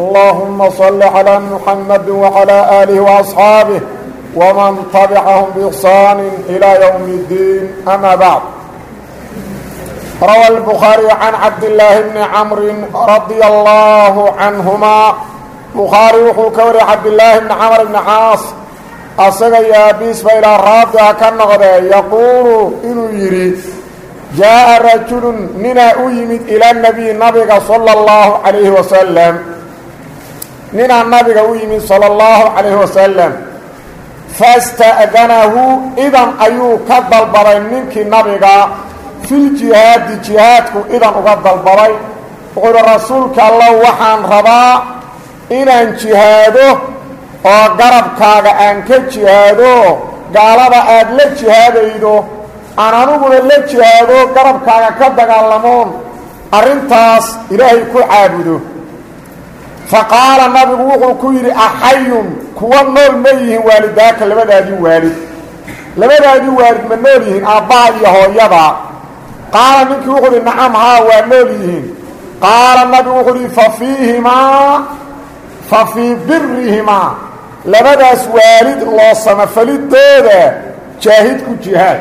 اللهم صل على محمد وعلى آله وأصحابه ومن تبعهم بإحسان إلى يوم الدين أما بعد روى البخاري عن عبد الله بن عمرو رضي الله عنهما بخاري وحو كوري عبد الله بن عمرو بن عاص asaga iyo aabiisba ilaa raabica ka noqdee yaquulu inuu yidhi jaa'a rajulun ninaa u yimid ila nebiy nabiga sala allahu calayhi wasalam ninaa nabiga u yimid sala allahu calayhi wasalam fasta'danahu idan ayuu ka dalbaday ninkii nabiga filjihaadi jihaadku idan uga dalbaday wuxuu uhi rasuulka allah waxaan rabaa inaan jihaado oo garabkaaga aan ka jihaado gaalada aad la jihaadaydo aan aniguna la jihaado garabkaaga ka dagaalamoon arrintaas ilaahay ku caabudo fa qaala nabigu wuxuu ku yidhi axayun kuwa nool ma yihiin waalidaaka labadaadii waalid. Labadaadii waalid ma nool yihiin aabbaha iyo hooyada qaala ninkii wuxuu uhi nacam haa waa nool yihiin. Qaala nabigu wuxuu uhi fa fiihimaa fa fii birihimaa labadaas waalid loo samafalidooda jaahidku jihaad.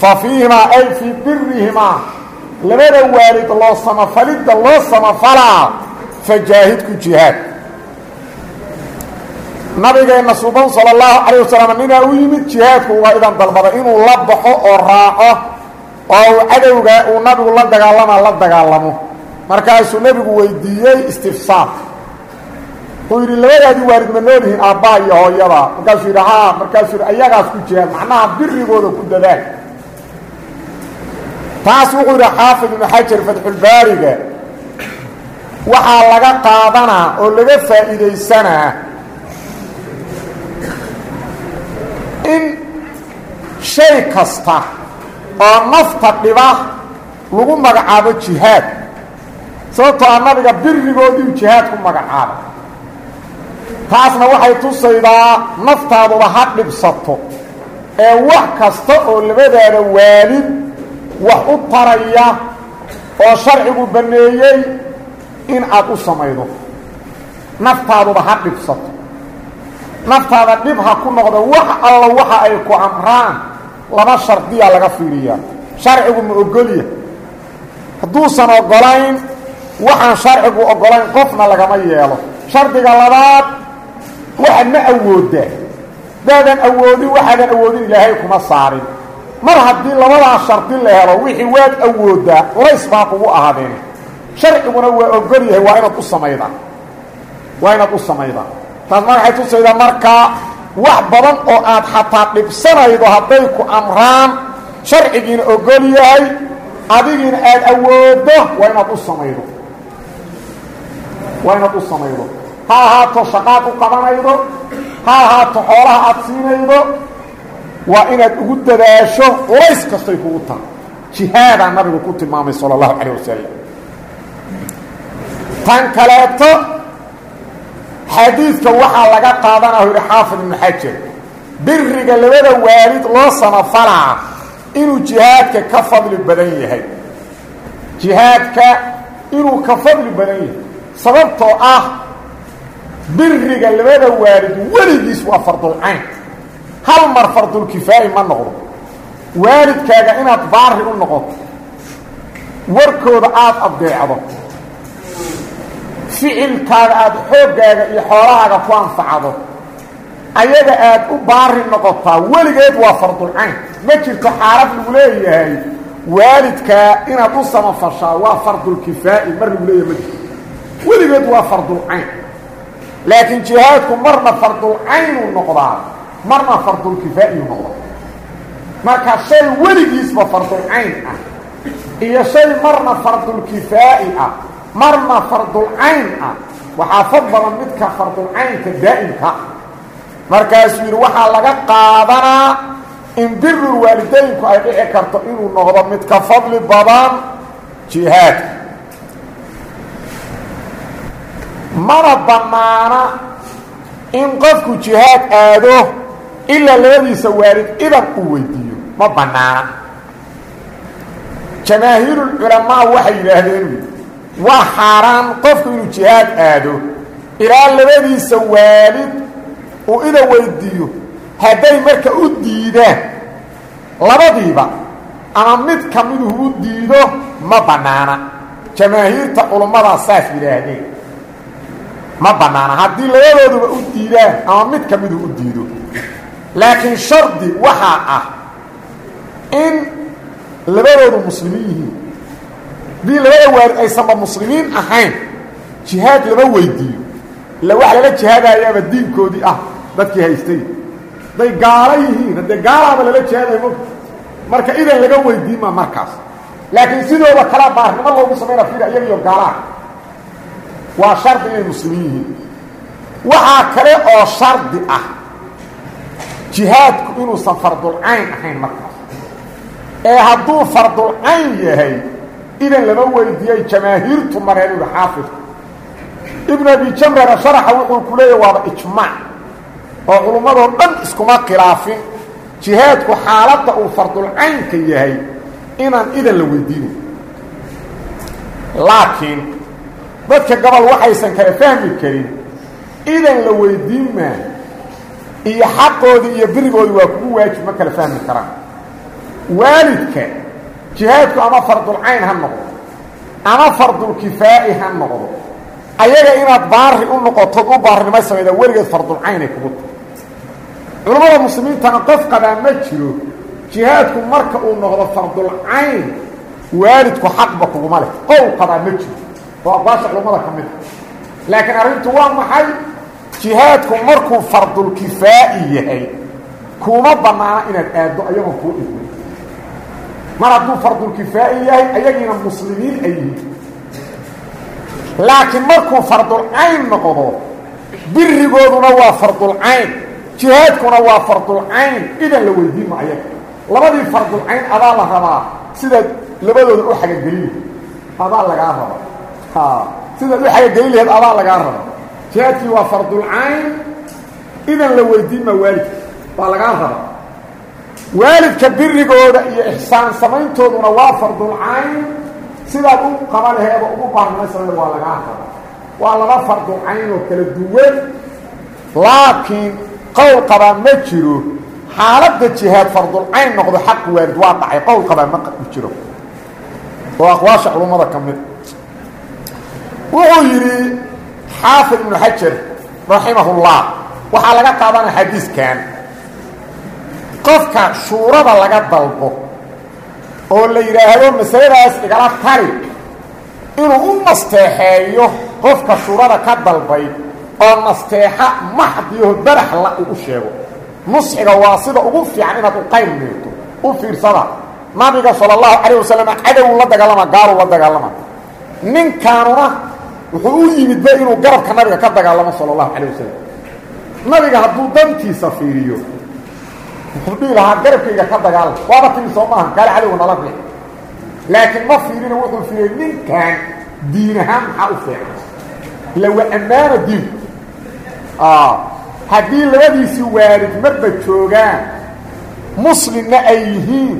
Fa fiihimaa ay fii birihimaa labada waalid loo samafalidda loo samafalaa fa jaahidku jihaad. Nabigeenna suban sala allahu calayh wasalam ninaa u yimid jihaadku uga idan dalbada inuu la baxo oo raaco oo uu cadowga uu nabigu la dagaalama la dagaalamo. Markaasuu nebigu weydiiyey istifsaar wuxuu yidhi labadaadii waalid ma nool yihiin aabbaa iyo hooyada markaasuu yidhi haa markaasuu yidhi ayagaas ku jihaad macnaha birigooda ku dadaal. Taas wuxuu yidhi xaafid ibnu xajar fatxulbaariga waxaa laga qaadanaa oo laga faa'iidaysanaa in shay kasta oo nafta dhiba lagu magacaabo jihaad sababtoo a nabiga birigoodiiu jihaad ku magacaabo. Taasna waxay tusaydaa naftaaduba ha dhibsato ee wax kasta oo labadaada waalid wax u taraya oo sharcigu banneeyey in aad u samaydo. Naftaaduba ha dhibsato. Naftaada dhib ha ku noqdo. Wax alla waxa ay ku amraan laba shardiya laga fiiriyaa. Sharcigu ma ogolya. Hadduusan ogolayn waxaan sharcigu ogolayn qofna lagama yeelo. Shardiga labaad waxaad ma awooddaa daadan awoodin waxaadan awoodin ilaahay kuma saarin. Mar haddii labadaa shardi la helo wixii waad awooddaa culays baa kugu ahaadeen sharciguna waa ogol yahay waa inaad u samaydaa waa inaad u samaydaa taas ma waxay tusaydaa markaa wax badan oo aad xataa dhibsanaydo hadday ku amraan sharcigiina ogol yahay adigiina aad awooddo waa inaad u samaydo. Waa inaad u samaydo. Ha ahaato shaqaad u qabanaydo ha ahaato xoolaha aad siinaydo waa inaad ugu dadaasho culays kastay kugu tahay. Jihaadaa nabigu ku tilmaamay sala allahu calayh wasalam tan kaleeto xadiidka waxaa laga qaadanahu yidhi xaafid ibnu xajar biriga labada waalid loo samafalaa inuu jihaadka ka fadli badan yahay. Jihaadka inuu ka fadli badan yahay. Sababtoo ah biriga labada waalid weligiis waa fardulcayn hal mar fardulkifaa'i ma noqdo. Waalidkaaga inaad baari u noqoto warkooda aada addeecdo ficilkaaga aada xooggaaga iyo xoolahaaga ku anfacdo ayaga aad u baari noqotaa weligeed waa fardulcayn ma jirto xaalad lagu leeyahay waalidkaa inaad u samafashaa waa fardulkifaa'i mar lagu leeyahay ma jirto. Weligeed waa fardulcayn laakiin jihaadku marna fardulcaynuu noqdaa marna fardulkifaa'iyu noqdaa. Marka shay weligiisba fardulcayn ah iyo shay marna fardulkifaa'i ah marna fardulcayn ah. Waxaa fad badan midka fardulcaynka daa'imka. Markaasuu yidhi waxaa laga qaadanaa in birul waalidaynku ay dhici karto inuu noqdo mid ka fadli badan jihaadka mana bannaana in qofku jihaad aado ilaa labadiisa waalid idan uu weydiiyo. Ma bannaana. Jamaahiirulculamaa waxay yidhaahdeen waa xaaraan qofku inuu jihaad aado ilaa labadiisa waalid uu idan weydiiyo hadday marka u diidaan labadiiba ama mid ka miduhu u diido ma bannaana jamaahiirta culummadaa saas yidhaahdeen. Ma bannaana haddii labadooduba u diidaan ama mid ka miduhu u diido. Laakiin shardi waxaa ah in labadoodu muslimiin yihiin haddii labada waalid aysanba muslimiin ahayn jihaad lama weydiiyo. Illa waxa lala jihaadayaaba diinkoodii ah dadkii haystay. Hadday gaalo yihiin haddee gaalaaba lala jihaadaya mo marka idan laga weydiin maa markaas. Laakiin sidooda kalea baarnimo loogu samayna fira iyaga iyo gaalaha waa shardi inay muslimiin yihiin. Waxaa kale oo shardi ah jihaadku inuusan fardulcayn ahayn markaas. Ee hadduu fardulcayn yahay idan lama weydiiyey jamaahiirtu mareen uhi xaafidku ibnu abi jamrana sharaxa wuxuu ku leeyahy waaba ijmaac oo culummadoo dhan iskuma khilaafin. Jihaadku xaaladda uu fardulcaynka yahay inaan idan la weydiinin. Laakiin dadka gobol waxaysan kala fahmi karin idan la weydiin maa iyo xaqoodii iyo birigoodii waa kugu waajib jihaadku ama fardulcayn ha noqdo ama fardulkifaa'i ha noqdo ayaga inaad baari u noqotood u baarinimo samayda weligeed fardulcaynay kugu tahay. Culammada muslimiintana qof qabaa ma jiro jihaadku marka uu noqdo fardulcayn waalidku xaqba kuguma leh. Qowl qabaa ma jiro. Oo aqwaasha culammada ka mid a laakiin arrintu waa maxay? Jihaadku markuu fardulkifaa'i yahay kuma bannaana inaad aaddo ayagoon kuu dhigmin mar hadduu fardulkifaa'i yahay ayagiina muslimiin ay yihiin. Laakiin markuu fardulcayn noqdo birigooduna waa fardulcayn jihaadkuna waa fardulcayn idan la weydiin ma ayaga labadii fardulcayn adaa la rabaa sidaad labadooda u xagagelin adaa lagaa raba sidaad u xagagelin laheed adaa lagaa raba jihaadkii waa fardulcayn idan la weydiin ma waalidka waa lagaa raba waalidka birigooda iyo ixsaan samayntooduna waa fardulcayn sidaad u qaba ugu baarnaysana waa lagaa raba waa laba fardulcayn oo kala duwan. Laakiin qowl qabaa ma jiro. Xaaladda jihaad fardulcayn noqdo xaq waalid waa dhacay. Qowl qabaa ma jiro. Oo aqwaasha culummada ka mid. Wuxuu yidhi xaafid ibnu xajar raximahullah waxaa laga qaadanaya xadiiskan qofka shuurada laga dalbo oo la yidhaahdo masaladaas igala tali inuu u nasteexeeyo qofka shuurada ka dalbay oo nasteexa maxdiyaho baraxla uu u sheego. Nusxiga waa sida ugu fiican inaad u qayr meerto u fiirsada. Nabiga sala allahu calayh wasalam cadow la dagaalama gaaluu la dagaalama. Ninkaanuna wuxuu u yimidba inuu garabka nabiga ka dagaalamo sala allahu calayh wasalam nabiga hadduu dantiisa fiiriyo wuxuu dhihi lahaa garabkayga ka dagaalama waaba timi soo maaha gaali cadowga nala riix laakiin ma fiirina wuxuu fiiriyey ninkan diin ahaan maxaa u fiican ila waa ammaano diinku haddii labadiisii waalid marba joogaan muslimna ay yihiin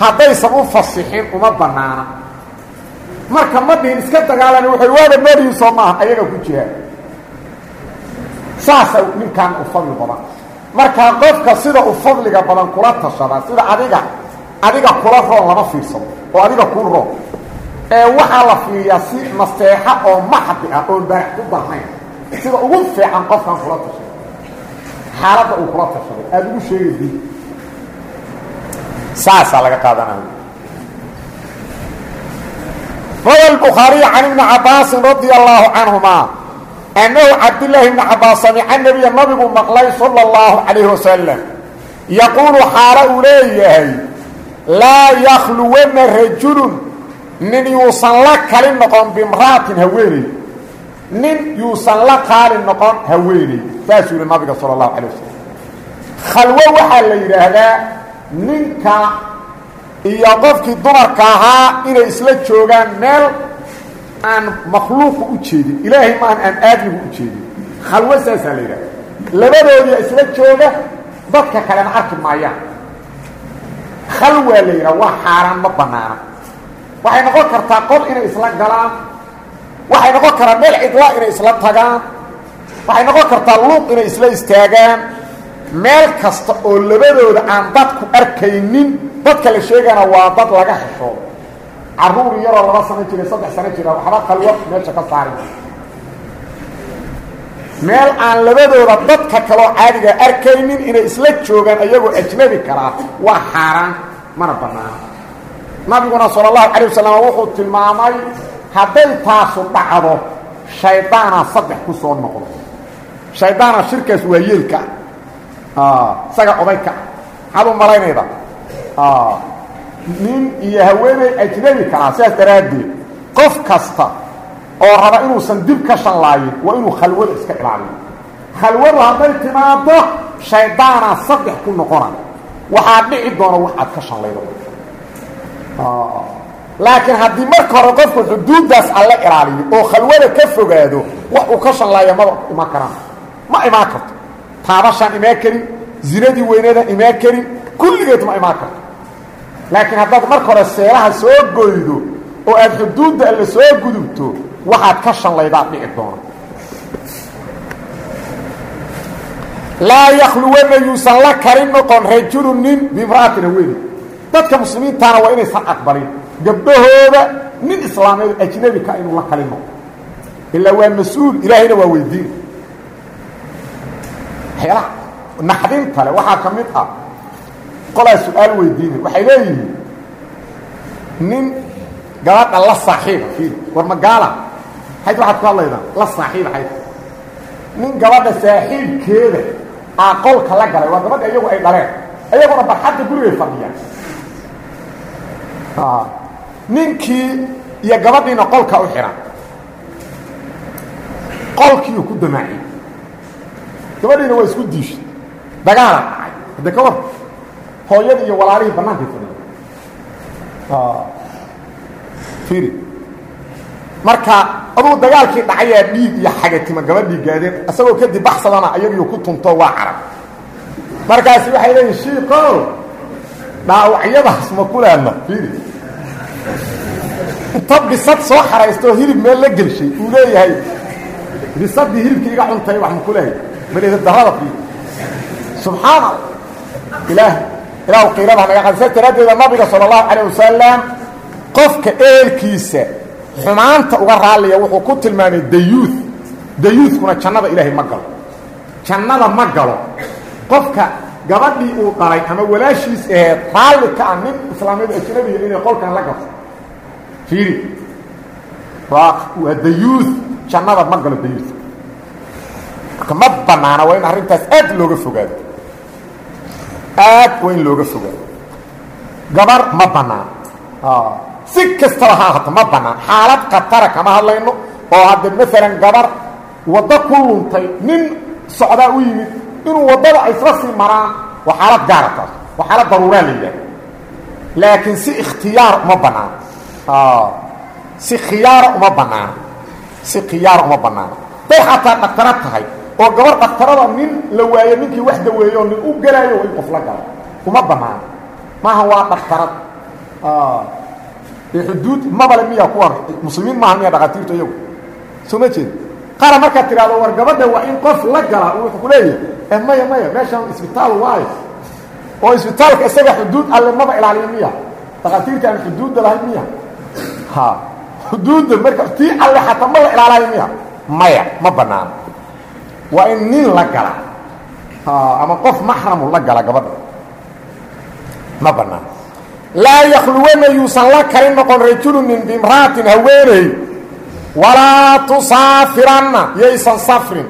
haddaysan u fasixin uma bannaana. Marka ma dhihin iska dagaalana waxay waaba noolyihiin soo maaha ayaga ku jiraan saasa ninkan u fadli badan markaa qofka sida u fadliga badan kula tashadaa sida adiga adiga kula roon lama fiirsado oo adiga kuu roon ee waxaa la fiiriyaa si naseexo oo maxdi ah oon baarax ku baahayn sida ugu fiican qofkan kula tashaday xaaladda uu kula tashaday aada ugu sheegaydi saasaa laga qaadanaya. Rawa bukhaariy can ibni cabaasin radia allaahu canhumaa annahu cabdillaahi bni cabaas samica nebiya nabigu maqlay salى اllahu calayh wasalam yaquulu xaalo uu leeyahay laa yakhluwana rajulun. Nin yuusan la kali noqon bimra'atin haweeney nin yuusan la qaali noqon haweeney saasuu yihi nabiga sala allahu calay wasalam khalwo waxaa la yidhaahdaa ninka iyo qofkii dumarka ahaa inay isla joogaan meel aan makhluuqa u jeedin ilaahay maahan aan aadmigu u jeedin. Khalwo saasaa la yidhahda labadoodia isla jooga dadka kalena arki maayaan khalwaa la yidhaha waa xaaraan ma banaana waxay noqon kartaa qol inay isla galaan. Waxay noqon karaa meel cidla inay isla tagaan. Waxay noqon kartaa luuq inay isla istaagaan. Meel kasta oo labadooda aan dadku arkaynin dadka la sheegana waa dad laga heshoodo carruur yaroo laba sano jira saddex sano jira waxba khalwo meesha ka saari meel aan labadooda dadka kaloo caadiga arkaynin inay isla joogaan ayagoo ajnabi karaa waa xaaraan mana banaana nabiguna sala allahu calay wasalam wuxuu tilmaamay hadday taasu dhacdo shaydaana saddex ku soo noqdo. Shaydaana shirkaas waa yeelka. Isaga odayka maxaad u malaynayda nin iyo haweeney ajnabi karaa sidaas daraaddeed qof kasta oo raba inuusan dib ka shanlaayin waa inuu khalwada iska ilaaliyo. Khalwadu hadday timaado shaydaana saddex ku noqona waxaa dhici doona wax aad ka shanlaydo laakiin haddii marka hore qofku xuduuddaas alla ilaaliyo oo khalwada ka fogaado wax uu ka shanlaaya maba imaan karaan. Ma imaan karto. Taabashaan imaan karin zinadii weynadaan imaan laakiin haddaad marka hore seelaha soo goydo oo aad xuduudda alle soo gudubto waxaad ka shanlaydaad dhici doona laa yakhluwana yuusan la karin noqon rajulu nin bimra'atin haweeni dadka muslimiintaana waa inaysan aqbalin gabdhahooda nin islaameed ajnabi ka inuu la kalin noqo ilaa waa mas'uul ilaahayna waa weydiin. Waxyaalaha naxdinta le waxaa ka mid ah qolaa su'aal weydiinay waxay leeyihiin nin gabadha la saaxiiba fiil war magaala hayd waxaad ku hadlaydaan la saaxiiba hayd. Nin gabadha saaxiibkeeda aa qolka la galay waa gabadha iyagu ay dhaleen iyaguna barxadda gurigay fadhiyaan. Ninkii iyo gabadhiina qolka u xihan qolkiiu ku damaaciyey gabadhiina waa isku diishay dagaala dhacay hadde ka war hooyadii iyo walaalihii bannaankay fadhiya. Fiiri. Marka aduu dagaalkii dhacayaa dhiig iyo xagatima gabadhii gaadeen isagoo kadib baxsadana ayagiiu ku tunto waa carab. Markaasi waxay leeyihiin shiikow dhaawacyadaas ma kulaadna fiiri. Inta bisad soo xaraysto oo hilib meel la gelshay uu leeyahay bisadii hilibkii iga cuntay wax ma kulehay maleda darada fiiri. Subxaan allah ilaah ilaahu qiiradaha naga qad saas daraaddeeda nabiga sala allahu calayh wasalam qofka eelkiisa xumaanta uga raalliya wuxuu ku tilmaamay dayuud dayuudkuna jannada ilaahay ma galo. Jannada ma galo. Qofka gabadhii uu dhalay ama walaashiis aheed raalli ka ah nin islaamiyadu ajnabiga inay qolkan la gato. Fiiri. Waa dayuud jannada ma galo dayuud marka ma banaana waa in arrintaas aad looga fogaado aad waa in looga fogaado. Gabar ma banaana si kastaba ha ahaato ma bannaan xaalad khatara kama hadlayno oo hadde maalan gabar waddo ku luntay nin socdaa u yimid inuu waddada ay isla sii maraan waa xaalad gaara taas. Waa xaalad daruuraa la yidhaha laakiin si ikhtiyaar uma bannaan si khiyaara uma banaana si khiyaara uma banaana day xataa dhaktaro tahay oo gabar dhaktarada nin la waayo ninkii wax daweeyo nin u gelaayo in qof la galo. Uma banaana maaha waa dhaktarad xuduud mabale miya kuwan muslimiin maaha miya dhakatiirtu iyagu. Soo ma jeed. Qaara markaad tidhahdo war gabadha waa in qof la gala wuxuu ku leeyahay. Maya maya meeshaan isbitaal waayo oo isbitaalka isaga xuduud alle maba ilaaliyo miya. Dhakatiirta aan xuduudda lahayn miya. Ha. Xuduudda marka tii alle xataa ma la ilaalayo miya. Maya ma banaano waa in nin la gala. Ama qof maxramu la gala gabadha ma banaano laa yakhluwana yuusan la kali noqon rajulu min bimra'atin haweeney. Walaa tusaafiranna yaysan safrin.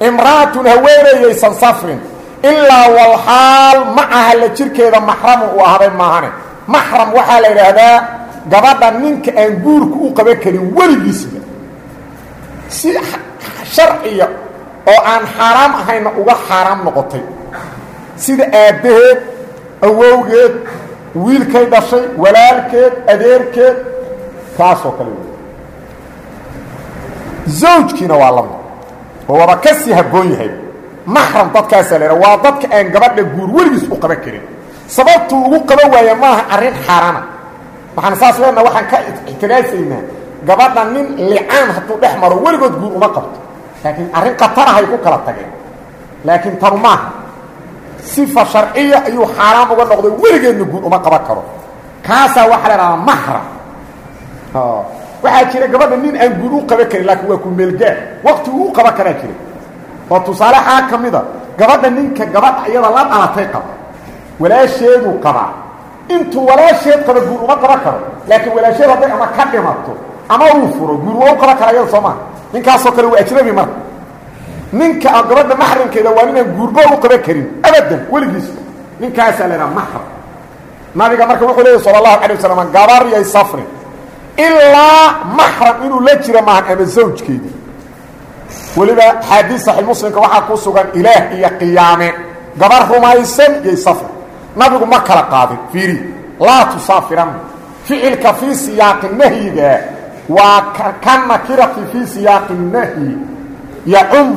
Imra'atun haweeney yaysan safrin. Ilaa walxaal macaha la jirkeeda maxramu uu ahday maahane. Maxram waxaa la yidhaahdaa gabadha ninka aan guurka u qaban karin weligiisba si sharciya oo aan xaaraam ahayna uga xaaraam noqotay. Sida aabbaheed awowgeed wiilkay dhashay walaalkeed adeerkeed kaasoo kale zawjkiina waa la mid oo ka sii habboon yahay. Maxram dadkaasaa la waa dadka aan gabadha guur weligiis u qaban karin. Sababtuu ugu qaban waaya maaha arrin xaaraana. Waxaan saas leenaha waxaan ka ixtiraasaynaa gabadha nin licaan hadduu dhex maro weligood guur uma qabto laakiin arrin khatarahay ku kala tageen. Laakiin tanu maaha sifa sharciya ayuu xaaraam uga noqday weligeedna guur uma qaban karo. Kaasaa waxaa la idhahdaa maxram waxaa jira gabadha nin aan guur u qaban karin laakiin waa ku meelgaar. Wakti uu u qaban karaa jira. Oo tusaale xaa ka mida gabadha ninka gabadha iyada la dhalatay qaba. Walaasheeduu qabaa intuu walaasheed qaba guur uma qaban karo. Laakiin walaasheed hadday ama ka dhimato ama uu furo guur waa u qaban kara iyada soo maa ninkaasoo kale waa ajnabi marka. Ninka gabadha maxramkeeda waa ninaan guurba u qaban karin abadan weligiis. Ninkaasaa la idhaha maxram. Nabiga marka wuxuu leeyahy sala allahu calay wasalam gabar yay safrin ilaa maxram inuu la jiro maahan ama zawjkeedii weliba xaadiis saxiix muslimka waxaa ku sugan ilaah iyo qiyaame. Gabar rumaysan yay safri. Nabigu ma kala qaadin fiiri. Laa tusaafiranna ficilka fii siyaaqi nahyiga waa ka nakirati fii siyaaqi nahyi yacum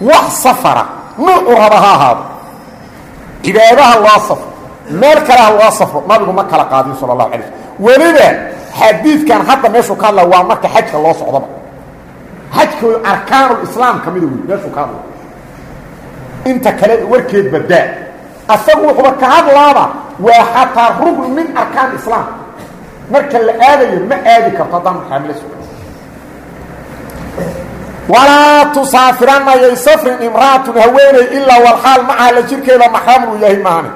wax safara. Nuucu raba ha ahaado. Cibaadaha loo safro. Meel kale ha loo safro. Nabigu ma kala qaadin sala allahu alay slm weliba xadiidkan hadda meeshuu ka hadla waa marka xajka loo socdaba xajkooda arkaanulislaam ka mida wey meeshuu ka hadla. Inta kale warkeed badaa asagu wuxuuba ka hadlaaba waa xataa rugn min arkaan islaam marka la aadayo ma aadi karto haddaan maxaamilo suga walaa tusaafiranna yay safrin imra'atun haweeney ilaa walxaal macaha la jirkeeda maxramun uu yahay maane.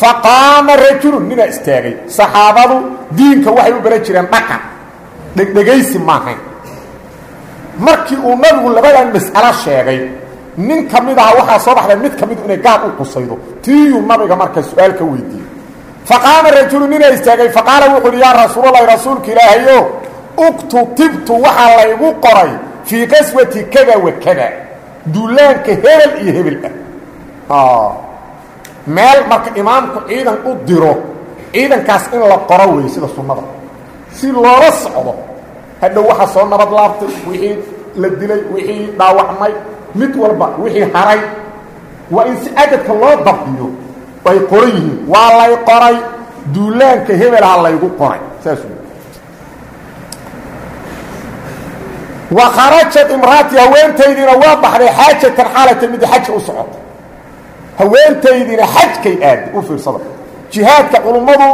Faqaama rajulun ninaa istaagay. Saxaabadu diinka waxay u baran jireen dhaqan. Dhegdhegaysi maahayn markii uu nabigu labadan mas'alo sheegay nin ka mid aha waxaa soo baxday mid ka midu inay gaar u qusaydo. Tiiyuu nabiga marka su'aal ka weydiiyey faqaama rajulu ninaa istaagay faqaala wuxu uhi yaa rasuulalahi rasuulka ilaahayo uktutibtu waxaa laygu qoray fii qaswati kada wa kada duulaanka hebel iyo hebel ah meel marka imaamku ciidan u diro ciidankaas in la qoro wey sida sunnada si loola socdo hadhow waxaa soo nabad laabtay wixii la dilay wixii dhaawacmay mid walba wixii haray waa in si cadadka loo dabdiyo ay qoran waa lay qoray duulaanka hebelaha laygu qoray. Saas wey wa kharajat imraati haweentaydiina waa baxday xaajatan xaalata mid xajka u socota. Haweentaydiina xajkay aada u fiirsada. Jihaadka culummadu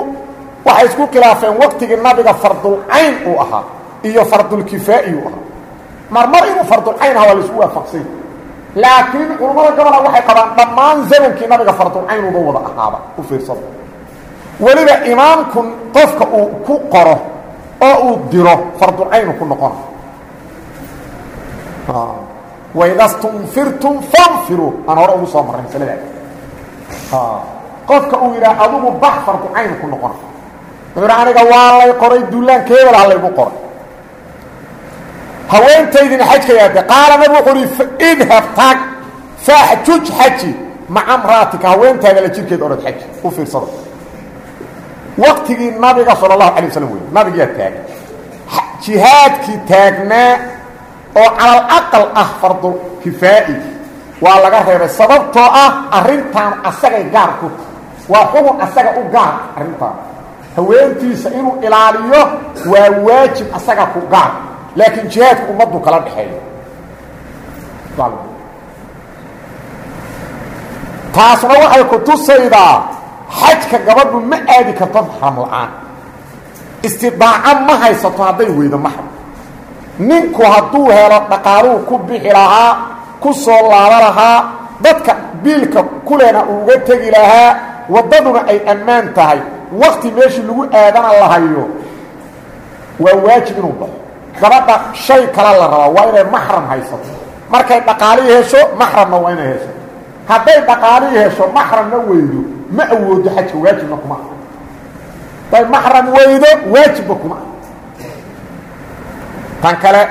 waxay isku khilaafeen waqtigii nabiga fardulcayn uu ahaa iyo fardulkifaa'i uu ahaa. Marmar inuu fardulcayn ahaa waa la isku waafaqsay laakiin culummada gobola waxay qabaan dhammaan zamankii nabiga fardulcaynuba wada ahaaba u fiirsada weliba imaamku qofka uu ku qoro oo uu diro fardulcaynu ku noqona waida stunfirtum fanfiruu aan hore ugu soo marray masaladaas qofka uu yidhaha adugu bax fardu cayn ku noqona aniga waa lay qoray duulaanka hebel ha laygu qoray haweentaydina xajka yaade qaala wuxuu uhi idhab taag faaxjuj xaji maca mraatika haweentaada la jirkeed orad xaji. U fiirsada waqtigii nabiga sala allahu alay wasalam wey nabigiyaa taagay jihaadkii taagnaa oo calal aqal ah fardu kifaa'i. Waa laga reebay sababtoo ah arrintan asagay gaar waa xugun asaga u gaar arrintaan haweentiisa inuu ilaaliyo waa waajib asaga ku gaar laakiin jihaadka ummaddu kala dhexeeyo taasna waxay ku tusaydaa xajka gabadhu ma aadi karto maxram la'aan. Istidaaco ma haysato hadday weydo maxram. Ninku hadduu helo dhaqaaluhu ku bixi lahaa ku soo laabo lahaa dadka biilka kulena uuga tegi lahaa waddaduna ay ammaan tahay wakti meeshii lagu aadana la hayo waa waajib inuu baxo gabadha shay kala la rabaa waa inay maxram haysato. Markay dhaqaalihii hesho maxramna waa inay hesho hadday dhaqaalihii hesho maxramna weydo. Ma awoodo xajka waajibna kuma ah hadday maxram weydo waajibba kuma ah tan kale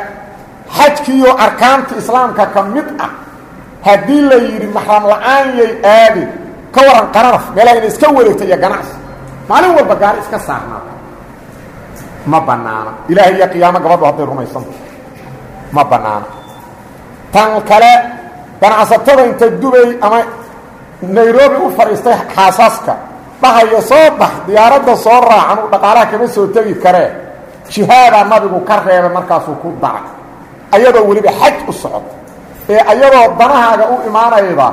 xajkiiyo arkaanta islaamka ka mid ah haddii la yidhi maxram la'aan yay aadi ka waran qaranaf meelaha ina iska wareegto iyo ganacsi maalin walba gaari iska saarnaata ma banaana. Ilaahay iyo qiyaamo gabadhu hadday rumaysanta ma banaana. Tan kale ganacsatada inta dubay ama nairobi u fadhiistay xaasaska dhahayo soo bax diyaaradda soo raacan uu dhaqaalaha kama soo tegi karee jihaadaa nabigu ka reebay markaasuu ku dacay ayadoo weliba xaj u socoto ee ayadoo danahaaga u imaanayda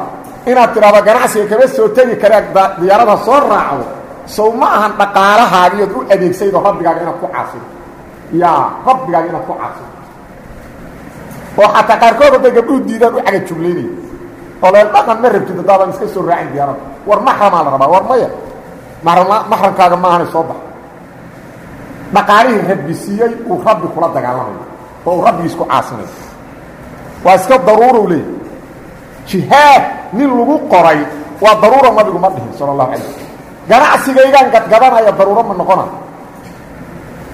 inaad tidhahdo ganacsiga kama soo tegi karee diyaarada soo raacdo sow ma ahan dhaqaalahaagiyood u adeegsaydo rabbigaaga inaad ku caasido yaa rabbigaaga inaad ku caasido oo xataa qaarkood hadday gabdhuu diidaan u cagajuglaynaya oo leel dhaqan ma rabtid haddaadan iska soo raacin diyaaradda war maxramaa la rabaa war maya. Maxram maxramkaaga maahana soo bax. Dhaqaalihii rabbi siiyey uu rabbi kula dagaalamayo. Oo uu rabbigiis ku caasinayo. Waa iska daruurow leey jihaad nin lagu qoray waa daruuro nabigu ma dhihin sala allahu alay slm ganacsigaygaan gadgadanaya daruuro ma noqona.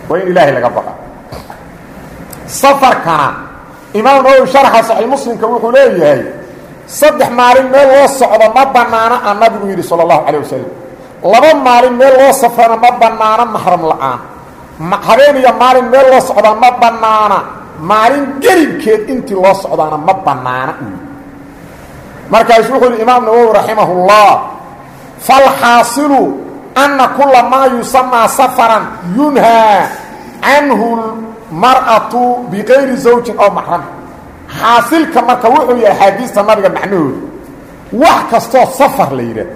Waa ilaahay laga baqa. Safarkana imaam nawowi sharxa saxiix muslimka wuxuu leeyahay saddex maalin meel loo socdo ma banaana a nabigu yidhi sala allahu laba maalin meel loo safrana ma banaana maxram la'aan. Habeen iyo maalin meel loo socdaa ma banaana maalin gelibkeed intii loo socdaana ma banaana markaasu wuxuu yihi imaam nawowi raximah اllah falxaasilu ana kula maa yusamaa safaran yunhaa canhu mar'atu bikayri zawjin oo maxram xaasilka marka wuxuu yahay axaadiista nabiga macnahooda wax kastoo safar la yidhaah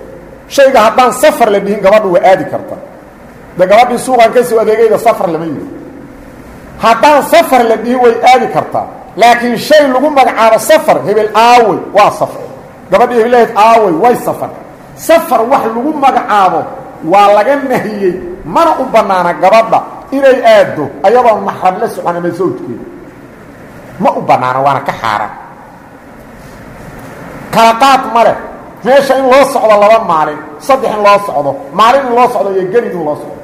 shayga haddaan safar la dhihin gabadhu waa aadi karta de gabadhii suuqan ka soo adeegayda safar lama yidhi haddaan safar la dhihin way aadi kartaa laakiin shay lagu magacaabo safar hebel aawey waa safar gabadhii hebelaheed aawey way safar safar wax lagu magacaabo waa laga nahiyey mana u bannaana gabadha inay aaddo ayadoon maxram la socon ama sawjkeeda ma u bannaana waana ka xaaraan kala qaad meesha in loo socdo laba maalin saddex in loo socdo maalin in loo socdo iyo gelin in loo socdo.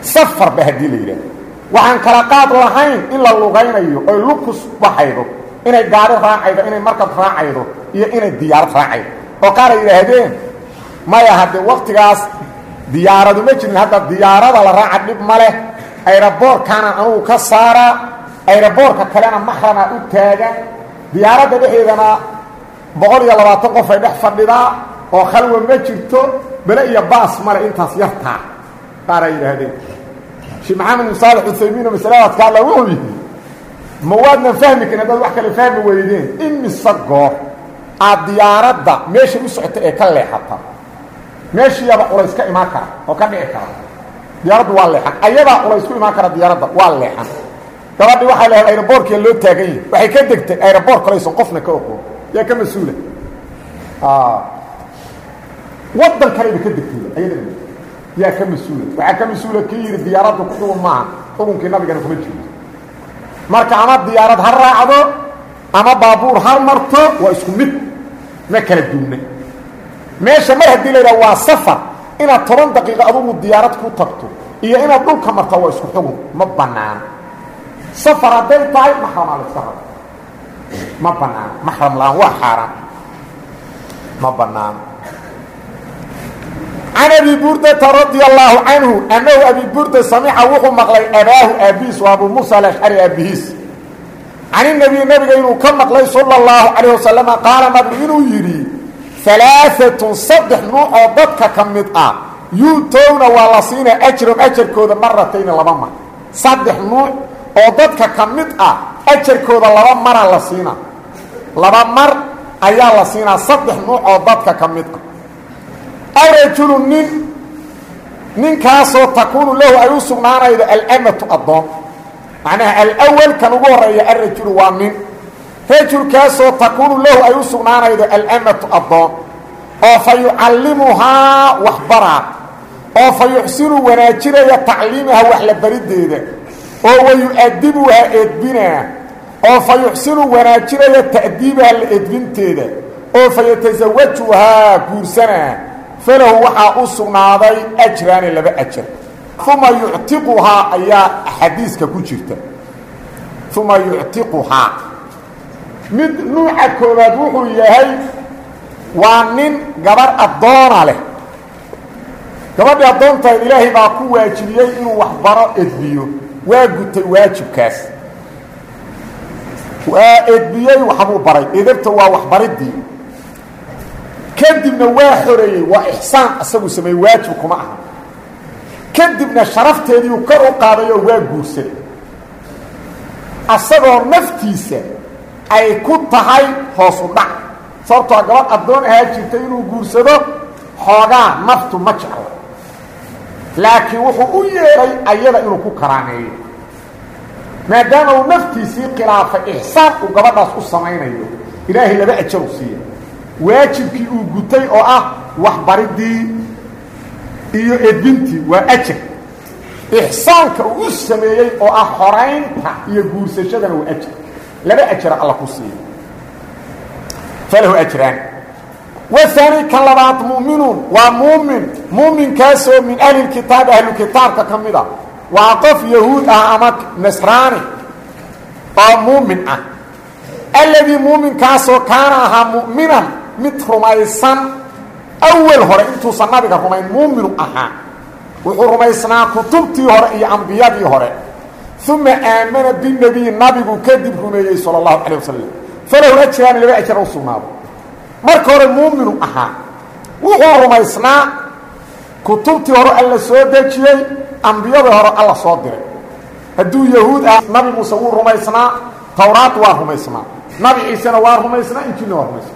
Safarba haddii la yidhaahdo. Waxaan kala lahayn in la lugaynayo oy lukus baxaydo inay gaari raacaydo inay markab raacaydo iyo inay diyaarad raacaydo oo qaar ay yidhaahdeen maya haddee waktigaas diyaaradu ma jirin hadda diyaarada la raaca dhib ma leh. Ayraboorkaana anugu ka saaraa ayraboorka kalena maxramaa u taagan diyaaradda dhexeedana boqol iyo labaatan qof ay dhex fadhidaa oo khalwa ma jirto bele iyo baas male intaas yartaa qaar ay yidhaahdeen. Sheekh maxamed bin saalex uthaymiino masaladaas ka alla wuxuu yidhi ma waadnan fahmi karin haddaad wax kale fahmi weydeen. Imise goor aad diyaaradda meeshay u socota ee ka leexata. Meeshiiyaba culays ka imaan kara oo ka dhici kara. Diyaaraddu waa leexan. Ayadaa culays ku imaan kara diyaaradda waa leexan. Gabadhii waxay leehay aeroboortkia loo taagan yahi waxay ka degtay aeroboort kalayson qofna ka oqoon yaa ka mas'uula. Waddan kaleyba ka degtay ayada. Yaa ka mas'uula. Waxaa ka mas'uula kii yidhi diyaaraddu ku xugun maaha. Xukunkii nabigana kuma jirto marka ama diyaarad ha raacdo ama baabuur ha marto waa isku mid. Ma kala duuna meesha mar haddii la yidhaha waa safar inaad toban daqiiqo adugu diyaarad ku tagto iyo inaad dhulka marto waa isku xugun ma banaano safar hadday tahay maxramaa la iska rabo ma banaano maxram la'aan waa xaaraan ma banaano can abi burdata radia allaahu canhu annahu abi burda samica wuxuu maqlay abaahu aabihiis waa abu muusa alashcari aabihiis can inabiy nabiga inuu ka maqlay sala اllahu calayh wasalama qaala nabigu inuu yidhi alaaatun saddex nuuc oo dadka ka mid ah yuutowna waa la siinaa ajram ajarkooda maratayni laba mar. Saddex nuuc oo dadka ka mid ah ajarkooda laba mara la siinaa. Laba mar ayaa la siinaa saddex nuuc oo dadka ka mid ah macnaha alwal kan ugu horreeya arajulu waa nin. Rajulkaasoo takuunu lahu ay u sugnaanaydo alamatu addoon oo fa yucallimuhaa waxbaraa oo fa yuxsinu wanaajinaya tacliimaha wax la bariddeeda oo wa yu-adibuhaa edbinaa oo fa yuxsinu wanaajinaya ta'diibaha la edbinteeda oo fa yatasawajuhaa guursanaa falahu waxaa u sugnaaday ajraani laba ajar uma yuctiquhaa ayaa xadiiska ku jirta. Uma yuctiquhaa mid nuuca koobaad wuxuu yahay waa nin gabarh addoona leh. Gabadhii addoontahayd ilaahay baa ku waajibiyey inuu waxbaro edbiyo. Waa gutay waajibkaas. Waa edbiyey waxbuu baray. Edabta waa waxbaridii. Kadibna waa xoreeyey. Waa ixsaan isagu sameeyey waajib kuma aha kadibna sharafteediiu kor u qaaday oo waa guursaday. Asagoo naftiisa ay ku tahay hoos u dhac. Sababtoo gabadh addoon ahaa jirtay inuu guursado xoogaa naftu ma jeclo. Laakiin wuxuu u yeedhay ayada inuu ku karaameeyo maadaama uu naftiisii khilaafay ixsaan uu gabadhaas u samaynayo ilaahay laba ajaru siiya waajibkii uu gutay oo ah waxbaridii iyo edbintii waa ajar ixsaanka uu u oo ah xoraynta iyo guursashadana waa ajar laba ajara alla ku siiya falahu ajraan. Waani kan labaad mu'minuun. Waa muumin muuminkaasoo min ahlilkitaab ahlukitaabka ka mid a. Waa qof ah ama nasraani oo muumin ah. Alladii muuminkaasoo kaana ahaa mu'minan mid rumaysan awal hore intuusan nabiga rumayn muuminu ahaa. Wuxuu rumaysnaa kutubtii hore iyo ambiyadii hore. Uma aamana binebiyi nabigu kadib rumeeyey sala allahu calay wasalam falahu ajraani laba ajra u marka hore muuminu ahaa. Wuxuu rumaysnaa kutubtii hore alla soo dejiyey ambiyadii hore alla soo diray. Hadduu yahuud ah nabi muuse wuu rumaysnaa tawraad waa rumaysnaa. Nabi ciisena waa rumaysnaa injiilna waa rumaysnaa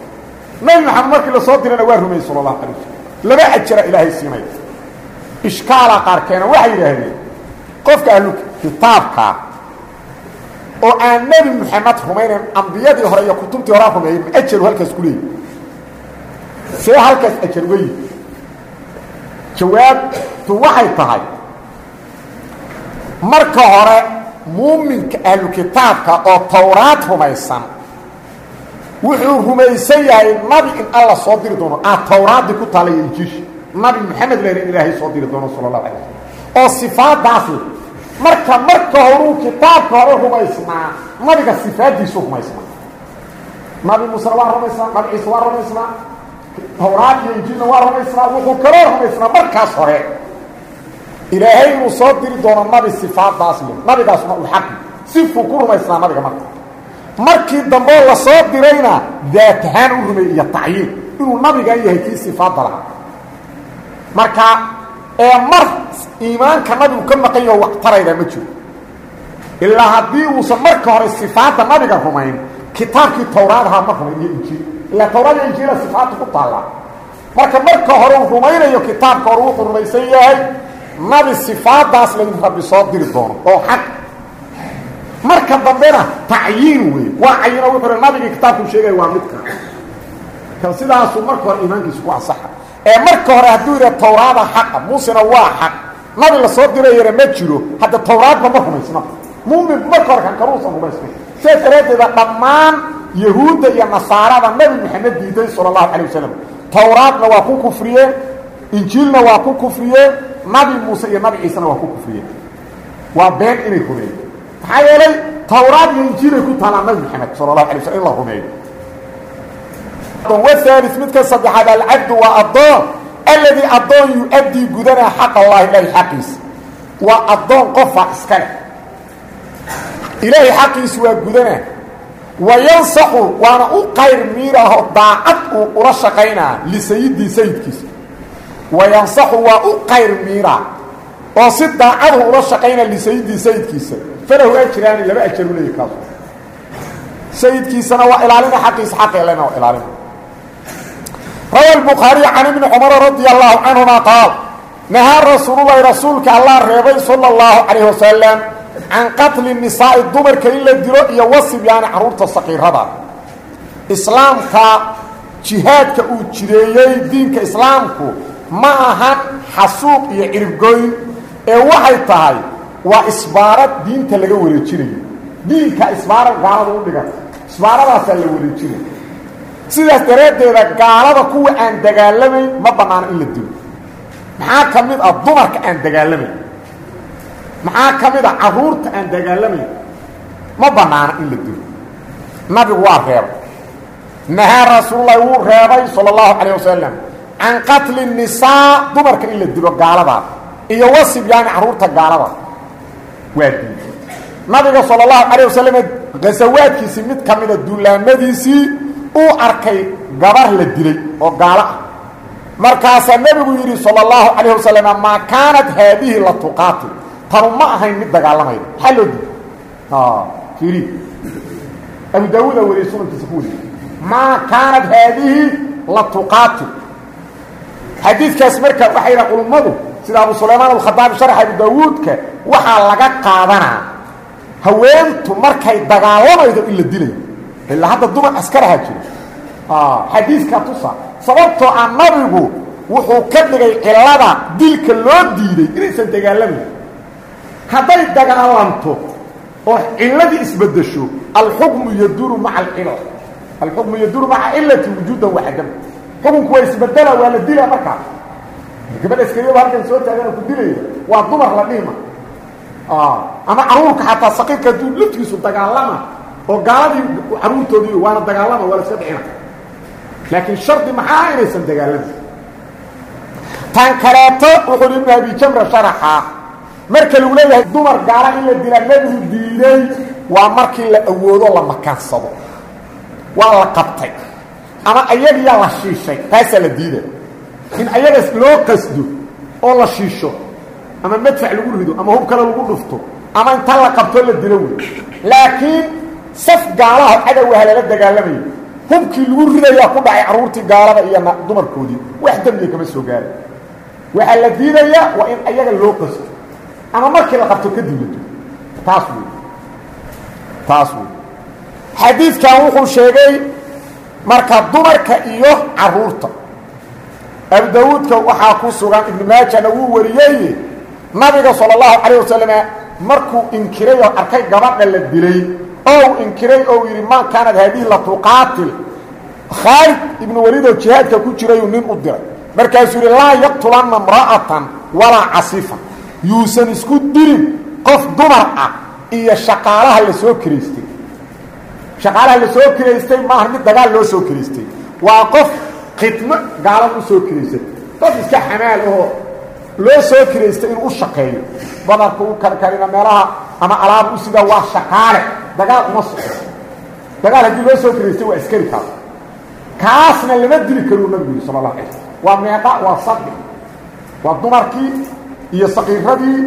nabi maxamed markii la soo dirayna waa rumeeyey sala allahu calay wasalam laba ajra ilaahay siinay. Ishkaala qaarkeena waxay yidhaahdeen qofka ahlu kitaabkaa oo aan nebi moxamed rumaynayn ambiyadii hore iyo kutubtii horea rumeeyey ma ajaru halkaas ku leeyi see halkaas ajar uga yimi jawaabtu waxay tahay marka hore muuminka ahlu kitaabka oo tawraad rumaysan wuxuu rumaysan yahay nabi in alla soo diri doono. Aa tawraaddii ku taalaya injiish nabi moxamed len in ilaahay soo diri doono sala allahu alay slm oo sifaadaas le marka marka horuu kitaabka hore rumaysnaa nabiga sifaaddiisu rumaysnaa. Nabi muusena waa rumaysnaa nabi ciise waa rumaysnaa tawraad iyo injiilna waa rumaysnaa wuxuu kaloo rumaysnaa markaas hore. Ilaahay inuu soo diri doono nabi sifaadaas le nabigaasuna uu xaqi sifuu ku rumaysnaa nabiga marka markii dambeo la soo dirayna daatahaan u rumeeyey iyo tacyiin inuu nabigan yahay kii sifaadda lahaa marka ee mar iimaanka nabigu ka maqan yaho wax tarayda ma jiro. Ilaa haddii uusan marka hore sifaadda nabiga rumayn kitaabkii tawraadahaa ma rumayn iyo injiil. Ilaa tawraad iyo injiila sifaadda ku taallaa marka marka hore uu rumaynayo kitaabka hore wuxuu rumaysan yahay nabi sifaadaas la rabbi soo diri doono oo xaq marka dambena tacyiin wey waa cayino wuxuu hi nabigii kitaabkuu sheegaya waa midka. Kan sidaasuu marka hore iimaankiisu ku ansaxa ee marka hore hadduu yidha tawraada xaqa muusena waa xaq. Nabi la soo dirayana ma jiro. Hadda tawraadba ma rumaysna. Muumin marka hore kan karuusan rumaysnay sidaas daraaddeeda dhammaan yahuudda iyo nasaarada nabi maxamed diiday sala allahu calay wasalam tawraadna waa ku kufriyeen injiilna waa ku kufriyeen nabi muuse iyo nabi ciisena waa ku kufriyeen waa been inay rumeeyeen maxaa yeelay tawraad iyo injiilay ku taalaa nabi maxamed sala allahu alay waslm in la rumeeyo. Wahalis midka saddexaad alcabdu waa addoon. Alladii addoon yu-addii gudanaa xaq allahi ilaahay xaqiisa waa addoon qofa iska leh. Ilaahay xaqiisu waa gudanaa wa yansaxu waana u qayr miiraho daacad uu ula shaqaynaa lisayidii sayidkiisa wa yansaxu waa u qayr miiraa oo si daacadu ula shaqaynaa lisayidii sayidkiisa falahu ajraani laba ajaru leeyi kaasu sayidkiisana waa ilaalina xaqiisa xaqeelena waa ilaalina rawa الbukhaariي can ibni cumar radi allahu canهuma qaal nahaa rasuululahi rasuulka allah reebay salى اllahu calayh wasalam can qatli nisaa'i dumarka in la dilo iyo wasibyaani carruurta saqiirada islaamka jihaadka uu jireeyey diinka islaamku ma ahan xasuuq iyo ciribgoyn ee waxay tahay waa isbaarad diinta laga wareejinayo. Diinka isbaarad gaalada u dhigata isbaaradaasaa la wareejinaya sidaas daraaddeeda gaalada kuwa aan dagaalamayn ma bannaano in la dilo. Maxaa ka mid ah dumarka aan dagaalamayn? Maxaa ka mid a carruurta aan dagaalamayn? Ma bannaana in la dilo. Nabigu waa reebay. Nahaa rasuululahi wuu reebay sala allahu calayh wasalam can qatli nisaa dumarka in la dilo gaaladaa iyo wasibyaani carruurta gaalada waa diiday nabiga sala allahu calayh wasalam ghasawaadkiisii mid ka mida duulaamadiisii uu arkay gabar la dilay oo gaalo ah markaasaa nebigu yidhi sala allahu calayh wasalam maa kaanat haadihi la tuqaatil tanu ma ahayn mid dagaalamayda maxaa loo diiday abu daawuuda wariyey sunankiisa ku wariye maa kaanat haadihi la tuqaatil xadiidkaas marka waxay yidhaha culummadu sida abu sulaymaan alkhadaabi sharxa abu daawuudka waxaa laga qaadanaa haweentu markay dagaalamaydo in la dilayo ilaa hadda dumar askaraha jiro xadiidka tusa sababtoo ah nabigu wuxuu ka dhigay cilada dilka loo diiday inaysan dagaalamayn hadday dagaalanto oo ciladii isbedesho alxukmu yaduru maca alcila. Alxukmu yaduru maca cilati wujuudan waxadam xukunku waa isbedela waa la dila gabadha askariya halkan soo taagana ku dilaya waa dumar la dhima ama caruurka xataa saqiirka hadduu laftigiisu dagaalama oo gaaladii caruurtoodii waana dagaalama waa la iska dhicina laakiin shardi maxaa inaysan dagaalami tan kaleeto wuxuu ibnu abi jamra sharaxa. Marka lagu leeyahay dumar gaala in la dilaa nebigu diiday waa markii la awoodo la makaansado. Waa la qabtay. Ama ayagiyaa la shiishay taasaa la diiday in ayagas loo qasdo oo la shiisho ama madfac lagu rido ama hub kale lagu dhufto ama inta la qabto la dilo laakiin saf gaalaha cadowah lala dagaalamayo hubkii lagu ridayaa ku dhacay carruurtii gaalada iyo dumarkoodii. Wax dembiga kama soo gaaray waxaa la diidayaa waa in ayaga loo qasto ama markii la qabto kadib la dilo taas wey. Taas wey. Wuxuu sheegay marka dumarka iyo carruurta abu daawuudka waxaa ku sugan ibnu maajana wuu wariyey nabiga sala allahu calayh wasalam markuu inkiray oo arkay gabadha la dilay. Oo uu inkiray oo yidhi maa kaanad haadihi la tuqaatil. Khaalid ibnu waliidoo jihaadka ku jirayuu nin u diray. Markaasuu yidhi laa yaqtulanna imra'atan walaa casifa yuusan isku dilin qof dumar ah iyo shaqaalaha la soo kiraystay. Shaqaalaha la soo kiraystay maaha mid dagaal loo soo kiraystay. Waa qof khidmo gaalada u soo kiraysatay qof iska xamaal ahoo loo soo kiraystay inuu u shaqeeyo. Badarka u karkarina meelaha ama alaab u sidaa waa shaqaale. Dagaal uma soco dagaal haddii loo soo kiraystay waa askari kaas kaasna lama dili karuu nabigu yidhi sala allah alay waa meeqa waa saddex waa dumarkii iyo saqiiradii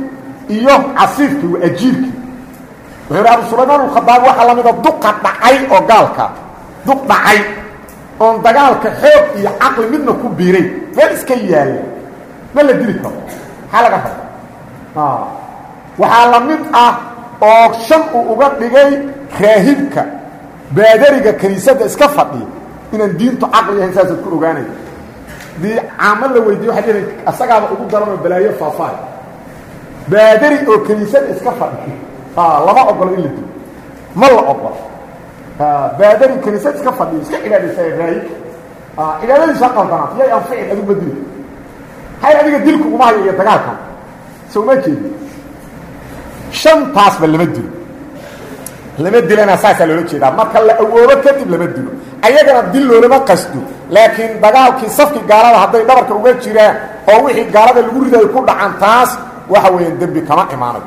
iyo casiifkii waa ajiirkii. Wuxuu abu sulaymaan alkhadaabi waxaa la mida duqa dhacay oo gaalka. Duq dhacay oon dagaalka xoog iyo caqli midna ku biiray meel iska yaalla ma la dili karo. Maxaa laga raba waxaa la mid ah oo shan uu uga dhigay raahibka baadariga kiniisadda iska fadhiya. Inaan diintu caqli yahayn saasaad ku ogaanaya dii caamo la weydiye waxay dhihi asagaaba ugu daranoo balaayo faafaay baadari oo kiniisadda iska fadhiya. Lama ogolo in la dilo. Ma la ogolo baadari kniisad iska fadhiyo iska cibaadaysa raay cibaadadiisa qaldanaat yay anficin adigu ma dil hay adiga dilku uma hayo iyo dagaalka. So uma jeedi shantaasba lama dilo. Lama dilana saasaa loola jeedaa. Marka la awoobo kadib lama dilo. Ayagana dil loolama qasdo. Laakiin dagaalkii safki gaalada hadday dhabarka uga jiraan oo wixii gaalada lagu ridayo ku dhacan taas waxa weeyaan dembi kama imaanayo.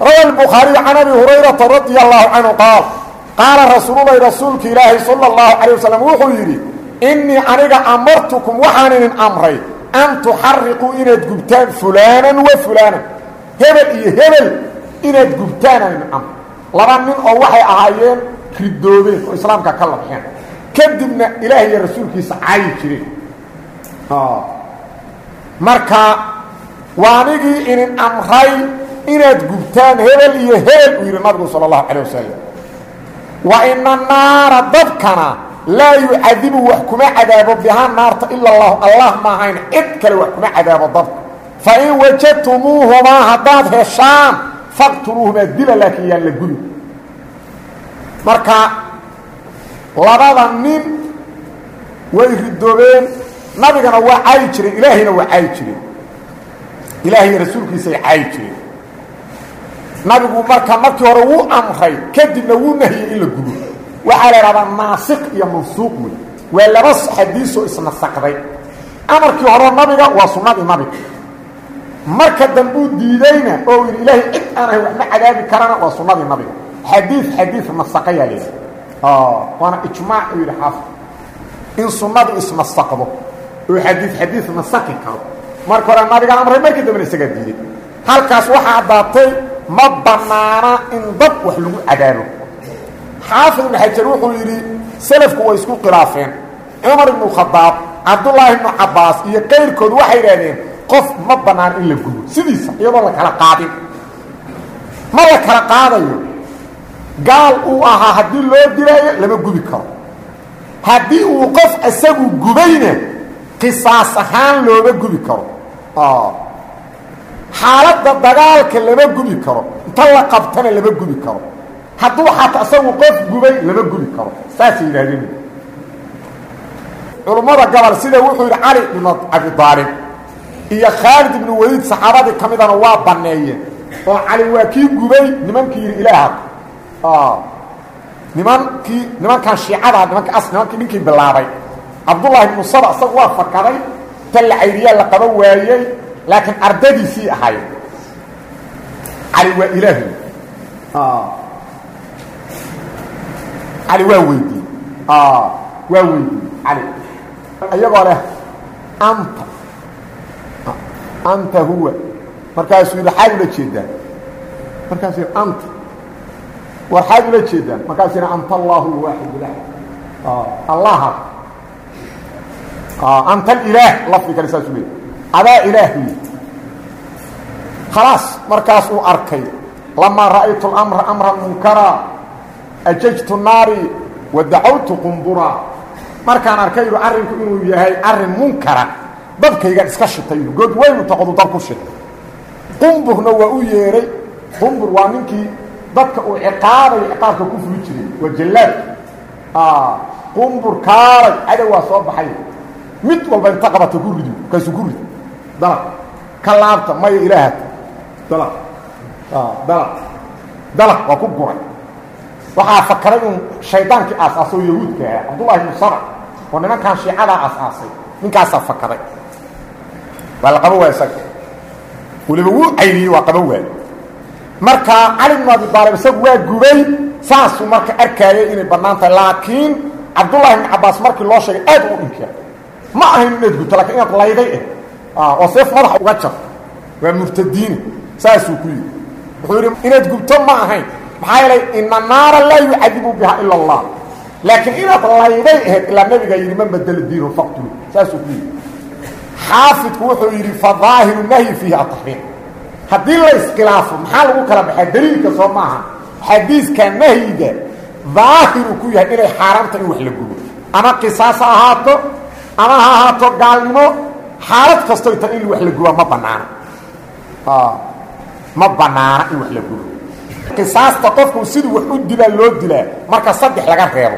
Rawa bukhaariy can abi hurayrata radi allahu canhu qaal qaala rasuululahi rasuulka ilaahay sala allahu calay wasalam wuxuu yidhi innii aniga amartukum waxaan idin amray an tuxariquu inaad gubtaan fulaanan wa fulaanan. Hebel iyo hebel inaad gubtaanaan idin amray. Laba nin oo waxay ahaayeen ridoodeen oo islaamka ka labxeen. Kadibna ilaah iyo rasuulkiisa caayi jireen. Marka waa anigii idin amray inaad gubtaan hebel iyo hebel uu yidhi nabigu sala allahu calay wasalam wa ina naara dabkana laa yucadibu wax kuma cadaabo bihaa naarta ila اllahu allah maahayn cid kale wax kuma cadaabo dabka fain wajadtumuuhumaa haddaad heshaan faqtuluuhumaa dila laakiin yaan la guli marka labada nin way ridoobeen. Nabigana waa caayi jireen ilaahayna waa caayi jireen ilaahay rasuulkiisay caayi jireen nabigu marka markii hore wuu amray kadibna wuu nahiyey in la gubo. Waxaa la idhahdaa naasiq iyo mansuuq wey waa laba xadiisoo isnasaqday amarkii hore nabiga waa sunnadii nabiga. Marka dambuu diidayna oo yidhi ilaahay cid aan ahay waxma cadaabi karana waa sunnadii nabiga. Xadiid xadiid nasaqayaa layidhi waana ijmaac uu yidhi xaafid in sunnadu isnasaqdo oo xadiid xadiid nasaqi karo. Marka hore nabiga amray markii dambena isagaa diiday halkaas waxaa addaatay ma bannaana in dad wax lagu cadaabo xaafid ibnu xajar wuxuu yidhi selafku way isku khilaafeen. Cumar ibnu khadaab cabdullaahi ibnu cabbaas iyo qayrkood waxay idhaahdeen qof ma bannaan in la gubo. Sidiisa iyadoo la kala qaadin ma la kala qaadayo. Gaal uu ahaa haddii loo dilaayo lama gubi karo. Haddii uu qof isagu gubayna qisaas ahaan looma gubi karo xaaladda dagaalka lama gubi karo. Inta la qabtana lama gubi karo. Hadduu xataa isagu qof gubay lama gubi karo. Saasay yidhahdeen culummada gobol sida wuxuu yidhi cali ibnu cabidaalib iyo khaalid ibnu waliid saxaabadii ka waa banneeyeen oo cali waa kii gubay nimankii yidhi ilaaha nimankii nimankan shiicada nimanka nimankii ninkii bilaabay. Cabdullaahi ibnu saba isagu waa fakaday. Ta la la qaban waayey laakiin ardadiisii ahayd cali waa ilaahi. Cali waa weydiiyey waa weydiiyey cali iyagoo leh anta. Anta huwa. Markaasuu yidhi xaad ula jeedaan markaasuu yidhi anta. War xaad ula jeedaan markaasuu yidhi anta allahu lwaaxid ilaah. Allaha. Anta alilaah lafdi kale saasuu leey adaa ilaahi. Khalaas markaas uu arkay. Lamaa ra'aytu اlamra amran munkara. Ajajtu naari wa dacawtu qumbura. Markaan arkay yidhu arrinku inuu yahay arrin munkara. Dabkaygan iska shitay. Good weynu toqodu dab ku shitay. Qumburna waa u yeedhay qumbur waa ninkii dadka uu ciqaabayo ciqaabka ku fuli jiray. Waa jallaad. Qumbur kaalay cadow waa soo baxay. Mid walba inta qabata ku rido kaasu ku rid dalaq ka laabta maya ilaaha dalaq dalaq dalaq waa ku guray. Waxaa fakaray un shaydaankii aasaasoo yahuudka ahaa cabdullahi ibnu saba oo nimankan shiicadaa aasaasay. Ninkaasaa fakaday waa la qaban waaya isaga. Weliba wuu cayniyey waa qaban waaya marka cali bnu abi daalib isagu waa gubay saasuu marka arkaayay inay bannaan tahay. Laakiin cabdullahi ibnu cabbaas markii loo sheegay aad u dhinkiya ma ahayn inaad gubto lakiin inaad layday ah oo seef madaxa uga jarto waa murtadiini saasuu ku yidhi. Wuxuu yidhi inaad gubto ma ahayn. Maxaa yeelay ina naara laa yucadibu biha ila allah. Laakiin inaad layday ahayd ilaa nabigaa yidhi man badela diinu faqtulu. Saasuu ku yidhi. Xaafidku wuxuu yidhi fadaahiru nahyi fiihi ataxriim haddii la iskhilaafo maxaa lagu kala baxaa daliilka soo maaha xadiiska nahyiga daahiru ku yahay inay xaaraamta in wax la gubo. Ama qisaas ha ahaato ama ha ahaato gaalnimo xaalad kastoy tan in wax la guba ma banaana. Ma banaana in wax la gubo. Qisaasta qofku siduu wax u dilaa loo dilaa marka saddex laga reebo.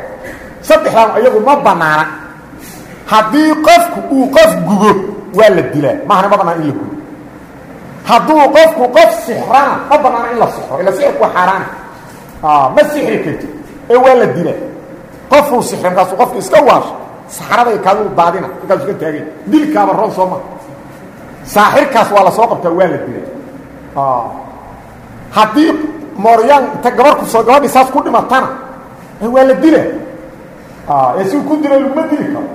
Saddexdan iyagu ma banaana. Haddii qofku uu qof gubo waa la dilaa. Maahana ma banaana in la gubo. Hadduu qofku qof sixrana ma banaana in la sixro. Ila sixirku waa xaaraana. Ma sixri karti ee waa la dilaa. Qofuu sixray markaasuu qofku iska waasho saxrada kaaduu daadina markaasuu ka taagay dilkaaba roon soo maha saaxirkaas waa la soo qabtaa waa la dilaa haddii mooryaan inta gabarku soo gabadhii saas ku dhimatana waa la dila ee si ku dila laguma dili karo.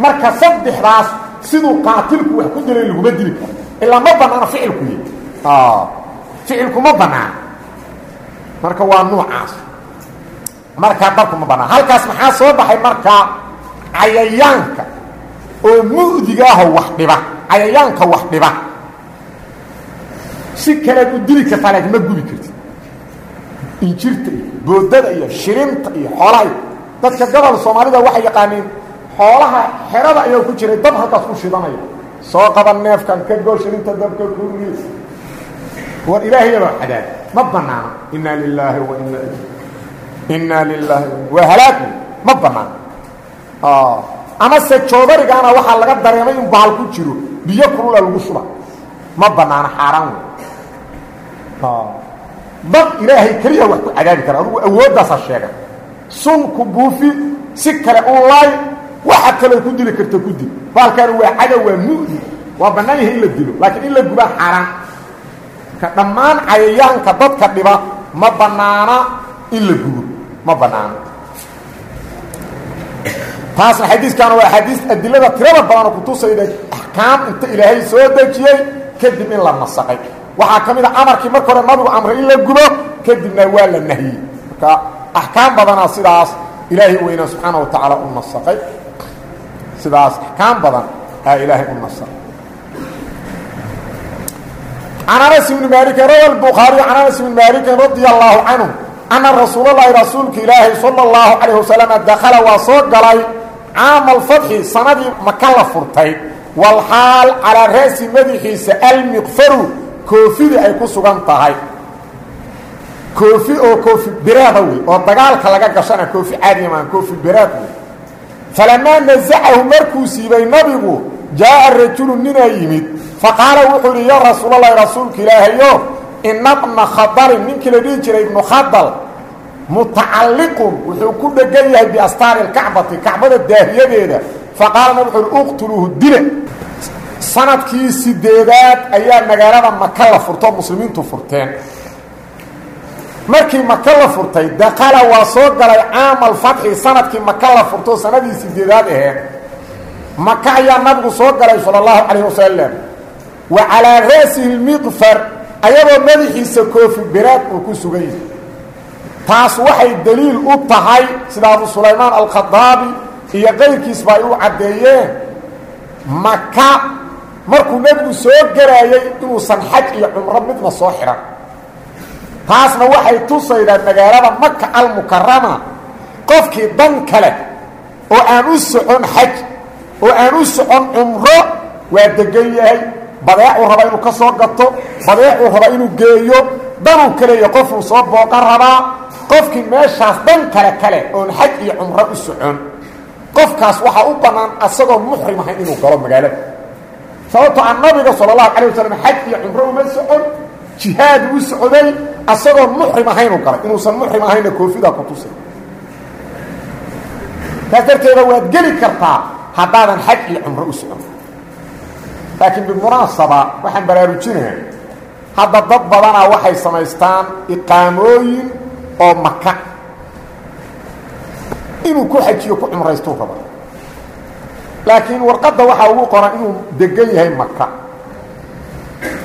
Marka saddexdaas siduu qaatilku wax ku dilay laguma dili karo. Ilaa ma banaana ficilku y ficilku ma banaana marka waa nuucaas. Markaa dabku ma banaan. Halkaas maxaa soo baxay markaa cayayaanka oo mu'digaaho wax dhiba. Cayayaanka wax dhiba. Si kalead u dili kartaa laakiin ma gubi kartid. Injirta iyo boodada iyo shirinta iyo xoolaha dadka gobol soomaalida waxay yaqaaniin xoolaha xerada ayaa ku jiray dab halkaas ku shidanaya soo qaba neefkan ka goo shirinta dabka kuriis war ilaahayabaa cadaab ma banaano inaa lilaahi wa ina inaa lilaahi waa halaag. Ma banaano amase joodarigaana waxaa laga dareemay in bahal ku jiro. Biyo kulula lagu shuba. Ma banaano xaaraan wey. Dad ilaahay keliya wax ku cadaabi kara. Adugu awooddaasa sheega sun ku buufi si kale u laay waxa kaloo ku dili karta ku dil baalkaani waa cadow waa mu'di. Waa bannaan yahay in la dilo laakiin in la gubaa xaaraan. Ka dhammaan cayayaanka dadka dhiba ma bannaana in la gubo. Ma bannaana taasna xadiiskaana waa axaadiis adilada tirada badanoo kutusayda axkaam inta ilaahay soo dejiyey kadib in la nasaqay. Waxaa ka mid a amarkii marka hore nabigu amray in la gubo kadibna waa la nahiyey. Marka axkaam badanaa sidaas ilaahay weynaa subxaana wa tacaala u nasaqay. Sidaas axkaam badan aa ilaahay u nasaqay. Can anas ibni maalikin rawa lbukhaariy can anas ibni maalikin radia allaahu canhu ana rasuulalahi rasuulka ilaahi sala اllahu calayh wasalam dakhala waa soo galay caama alfatxi sanadii maka la furtay walxaal calaa ra'si madaxiisa almiqfaru koofidii ay ku sugan tahay. Koofi oo koofi biraada wey oo dagaalka laga gashana koofi caadiya maan koofi biraad wey falamaa nasacahu markuu siibay nabigu jaa'a rajulu ninaa yimid faqaala wuxuu idhi ya rasuulalahi rasuulka ilaahayo ina bna khadalin ninkii la dhihi jiray ibnu mutacalliqun wuxuu ku dhegan yahay biastaari lkacbati kacbada daahiyadeeda. Faqaala nabig wuxu uhi uqtuluuhu dile sannadkii sideedaad ayaa magaalada maka la furtoo muslimiintu furteen. Markii maka la furtay dakala waa soo galay caama alfatxi sannadkii maka la furtoo sanadii sideedaad aheed maka ayaa nabigu soo galay sala allahu calayh wasalam wa calaa ra'sihi lmiqfar ayadoo madaxiisa koofi biraad uu ku sugan yahay taas waxay daliil u tahay sida abu sulaymaan alkhadaabi iyo qayrkiisba ay u caddeeyeen. Maka markuu nebigu soo garaayey inuusan xaj iyo cumro midna soo xidhan taasna waxay tusaydaa magaalada maka almukarama qofkii dan kale oo aan u socon xaj oo aan u socon cumro waa degan yahay. Badeecuu raba inuu ka soo gato badeecuu raba inuu geeyo danuu kaleeya qofuu soo booqan rabaa qofkii meeshaas dan kale kale oon xaj iyo cumro u socon. Qofkaas waxaa u bannaan asagoo muxrim ahayn inuu galo magaalada sababtoo a nabiga sala allahu calay wasalam xaj iyo cumro uma socon jihaad u socday asagoo muxrim ahaynuu galay. Inuusan muxrim ahaynna koofidaa ku tusay. Taas darteeda waad geli kartaa haddaadan xaj iyo cumro u socon. Laakiin bimunaasaba waxaan baraarujinaya hadda dad badanaa waxay samaystaan iqaamooyin oo maka inuu ku xajiyo ku cumraystuu raba laakiin warqadda waxaa ugu qoran inuu degan yahay maka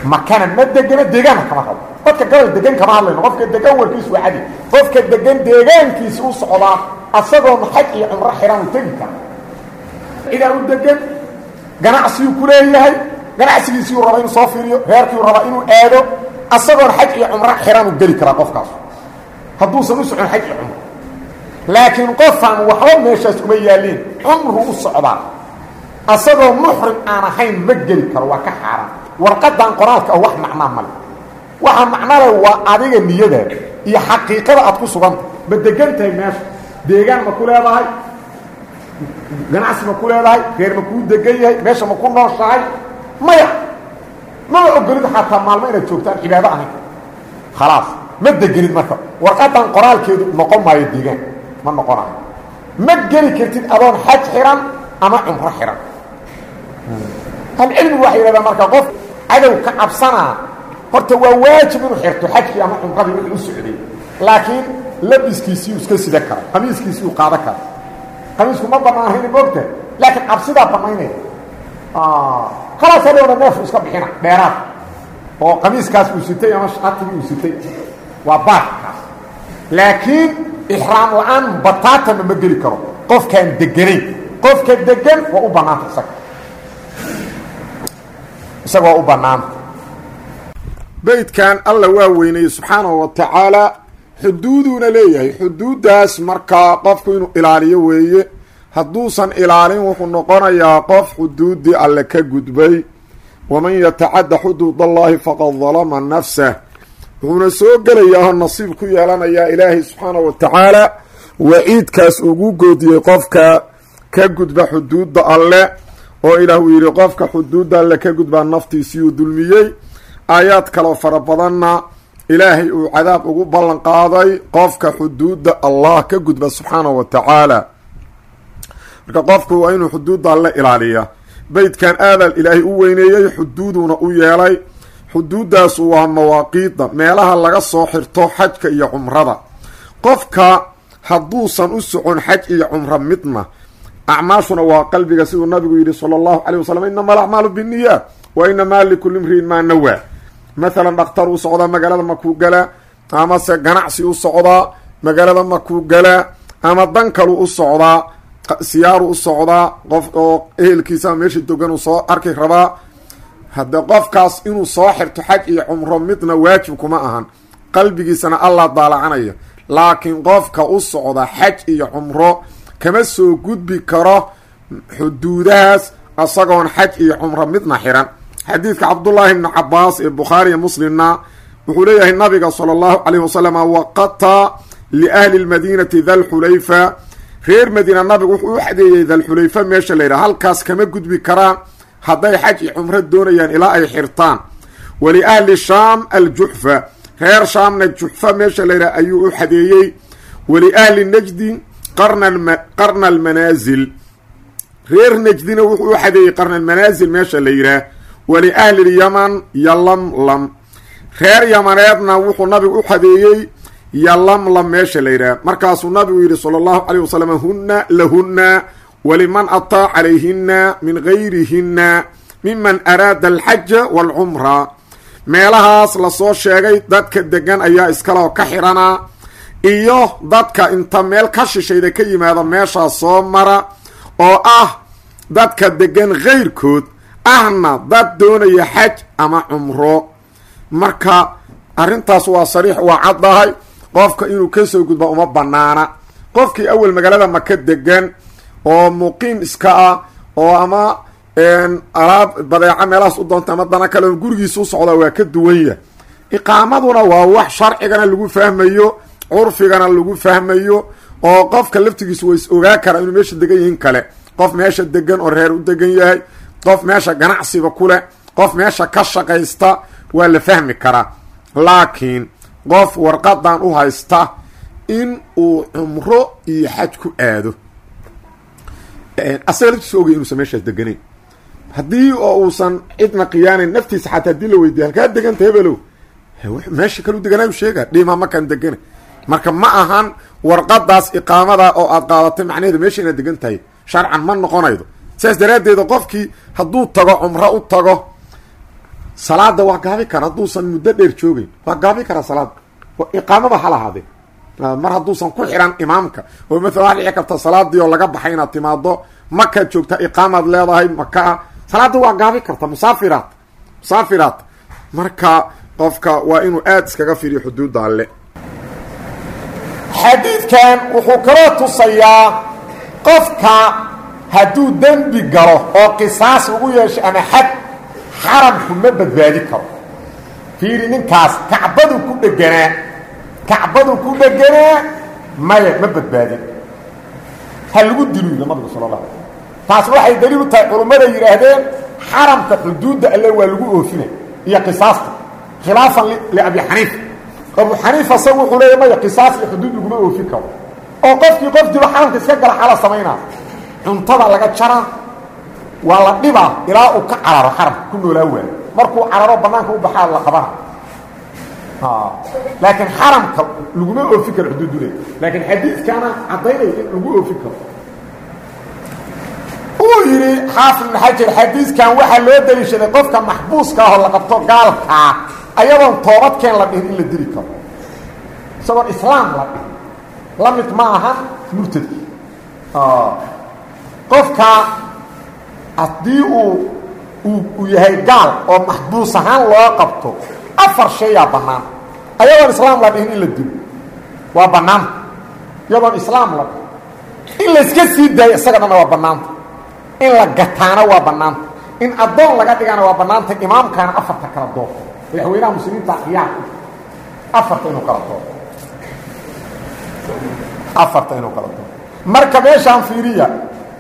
makana ma degano deegaana kama rabo. Dadka gabal degan kama hadlayno. Qofka degan warkiisu waa cadi qofka degan deegaankiisa u socdaa asagoon xaj iyo cumro xihan u tegi kara. Cidaa u degan ganacsiguu ku leeyahay ganacsigiisiiuu raba inuu soo fiiriyo reerkiiu raba inuu aado asagoon xaj iyo cumro xihanuu geli karaa qofkaas. Hadduusan u socon xaj iyo cumro laakiin qofaan waxba meeshaas uma yaaliin cumru u socdaa. Asagoo muxrim aan ahayn ma geli karo waa ka xaaraan. Warqadan qoraalka wax macnaa male waxa macnale waa adiga niyadaada iyo xaqiiqada aad ku suganta ma degan tahay meesha? Deegaan ma ku leedahay? Ganacsi ma ku leedahay? Reer ma kuu degan yahay? Meesha ma ku nooshahay maya mama ogolid xataa maalmo inaad joogtaan cibaado ahayn khalaas ma degenid marka? Warqadan qoraalkeedu noqon maayo deegaan ma noqonayo ma geli kartid adoon xaj xihan ama cumro xihan halcilmigu waxay yidhahdaan marka qof cadow ka cabsanaa horta waa waajib inuu xirto xajkii ama cumradii wixii u socday. Laakiin labiskiisii iska sida kara qamiiskiisii uu qaada kara qamiisku ma banaanayna moogta laakiin cabsidaa banaynaya khalaas hadhowna neefu iska bixina dheeraad oo qamiiskaas uu sitay ama shatigii uu sitay waa baarkaas laakiin ixraam la'aan bataatana ma geli karo qofkaan deganayn qofka degan waa u bannaanta isaga isaga waa u bannaanta beydkan alla waa weynayey subxaanahu wa xuduuduuna leeyahay xuduuddaas markaa qofku inuu ilaaliyo weeye hadduusan ilaalin wuxuu noqonayaa qof xuduuddii alle ka gudbay. Waman yatacadda xuduud allahi faqad dalama nafsah wuxuuna soo gelayaa oo nasiib ku yeelanayaa ilaahay subxaanahu wa tacaala. Waciidkaas ugu goodiyey qofka ka gudba xuduudda alle oo ilaah uu yidhi qofka xuduudda alle ka gudbaa naftiisiiyuu dulmiyey. Aayaad kaloo fara badanna ilaahay uu cadaab ugu ballan qaaday qofka xuduudda allah ka gudba subxaanahu wa tacaala marka qofku waa inuu xuduudda alle ilaaliya beydkan aadaal ilaahay u weyneeyey xuduuduna u yeelay. Xuduuddaasu waa mawaaqiidda meelaha laga soo xirto xajka iyo cumrada. Qofka hadduusan u socon xaj iyo cumro midna acmaashuna waa qalbiga siduu nabigu yidhi sala allahu calay wasalam inama alacmaalu binniyaat wa inamaa likulli imriin maa nawaa. Mathalan dhakhtar u socdaa magaalada makuu galaa amase ganacsi u socdaa magaalada makuu galaa ama dan kalu u socdaa siyaaru u socdaa qof oo ehelkiisa meesha dogan uu soo arki rabaa hadde qofkaas inuu soo xirto xaj iyo cumro midna waajib kuma ahan. Qalbigiisana allah daalacanaya laakiin qofka u socda xaj iyo cumro kama soo gudbi karo xuduudahaas isagoon xaj iyo cumro midna xiran. Xadiidka cabdullaahi bni cabaas ee bukhaariya muslimna wuxuu leeyahay nabiga sala allahu calayhi wasalam waqata liahli lmadiinati dalxulayfa reer madiina nabigu wuxuu u xadeeyey dalxulayfa meesha la yidhaha halkaas kama gudbi karaan hadday xaj iyo cumro doonayaan ilaa ay xirtaan. Waliahli shaam aljuxfa reer shaamna juxfa meesha la yidhaha ayuu u xadeeyey. Waliahli najdi qarna almanaasil reer najdina wuxuu u xadeeyey qarna almanaasil meesha la yidhaah waliahli lyaman yalamlam reer yamaneedna wuxuu nabigu u xadeeyey yalamlam meesha la yidhaah markaasuu nabigu yidhi sala allahu calayh wasalam hunna lahunna waliman ataa calayhina min gayrihina miman araada alxaja waalcumra meelahaas la soo sheegay dadka degan ayaa iskaloo ka xiranaa iyo dadka inta meel ka shishayda ka yimaada meeshaas soo mara oo ah dadka degan kayrkood ahna dad doonaya xaj ama cumro. Marka arrintaas waa sariix waa caddahay qofka inuu ka soo gudba uma banaana qofkii awel magaalada maka degan oo muqiim iska ah oo ama alaab badeeco meelahaas u doonta ama dana kale gurigiisa u socda waa ka duwan yah iqaamaduna waa wax sharcigana lagu fahmayo curfigana lagu fahmayo oo qofka laftigiisu wa is ogaa kara inuu meesha degan yihiin kale. Qof meesha degan oo reer u degan yahay qof meesha ganacsiga ku leh qof meesha ka shaqaysta waa la fahmi karaa. Laakiin qof warqadan u haysta in uu cumro iyo xaj ku aado. Asaga laftiisa ogay inuusan meeshaas deganayn haddii oo uusan cidna khiyaanayn naftiisa xataa haddii la weydiiya halkaa deganta hebelow meesha kalu deganaayu sheega dhima makaan degana marka ma ahan warqadaas iqaamada oo aad qaadatay macnaheeda meesha inaad degan tahay. Sharcan ma noqonaydo. Sidaas daraaddeeda qofkii hadduu tago cumro u tago salaada waa gaabi kara hadduusan muddo dheer joogeyn waa gaabi karaa salaada iqaamaba ha lahaadee. Mar hadduusan ku xiran imaamka. Oo maala waa dhici karta salaadii oo laga baxay inaad timaado makaad joogtaa iqaamaad leedahay makaa salaada waa gaabi karta musaafiraad musaafiraad marka qofka waa inuu aada iskaga fiiriyo xuduudda alle. Xadiidkan wuxuu kaloo tusayaa qofka hadduu dembi galo oo qisaas ugu yeesho ama xad xaramku ma badbaadi karo. Fiiri ninkaas kacbadu ku dheganaa kacbadu ku dheganaa maya ma badbaadin ha lagu dilu yidhi nabigu sala allah alay taas waxay daliil u tahay culummada yidhaahdeen xaramka xuduudda alle waa lagu oofina iyo qisaasta khilaafan liabi xaniifa abu xaniifa isagu wuxuu leeya maya qisaas iyo xuduud laguma oofin karo. Oo qofkii qof dilo xaramka iska gala xala samaynaa cuntada laga jaraa waa la dhibaa ilaa uu ka cararo xaramka ku noolaa waayo markuu cararo banaanka u baxaa la qabana laakiin xaramka laguma oofin karo xuduudule laakiin xadiidkaana caddaynaya in lagu oofin karo. Uu yidhi xaafid ibn xajar xadiidkan waxaa loo daliishaday qofka maxbuuska ahoo la qabto gaalkaa ayadoon toobadkeen la dhihin in la dili karo. Isagoon islaam la dhihin. La mid ma aha murtadki qofka haddii uu uu yahay gaal oo maxbuus ahaan loo qabto afar shayaa bannaan. Ayadoon islaam la dhihin in la dilo waa bannaanta iyadoon islaam la dhihin. In layska sii daayo isaga dhanna waa bannaanta in la gataana waa bannaanta in addoon laga dhigana waa bannaanta imaamkaana afarta kala doorto madaxweynaha muslimiinta khiyaarka afarta inuu kala doorto afarta inuu kala doorto marka meeshaan fiiriya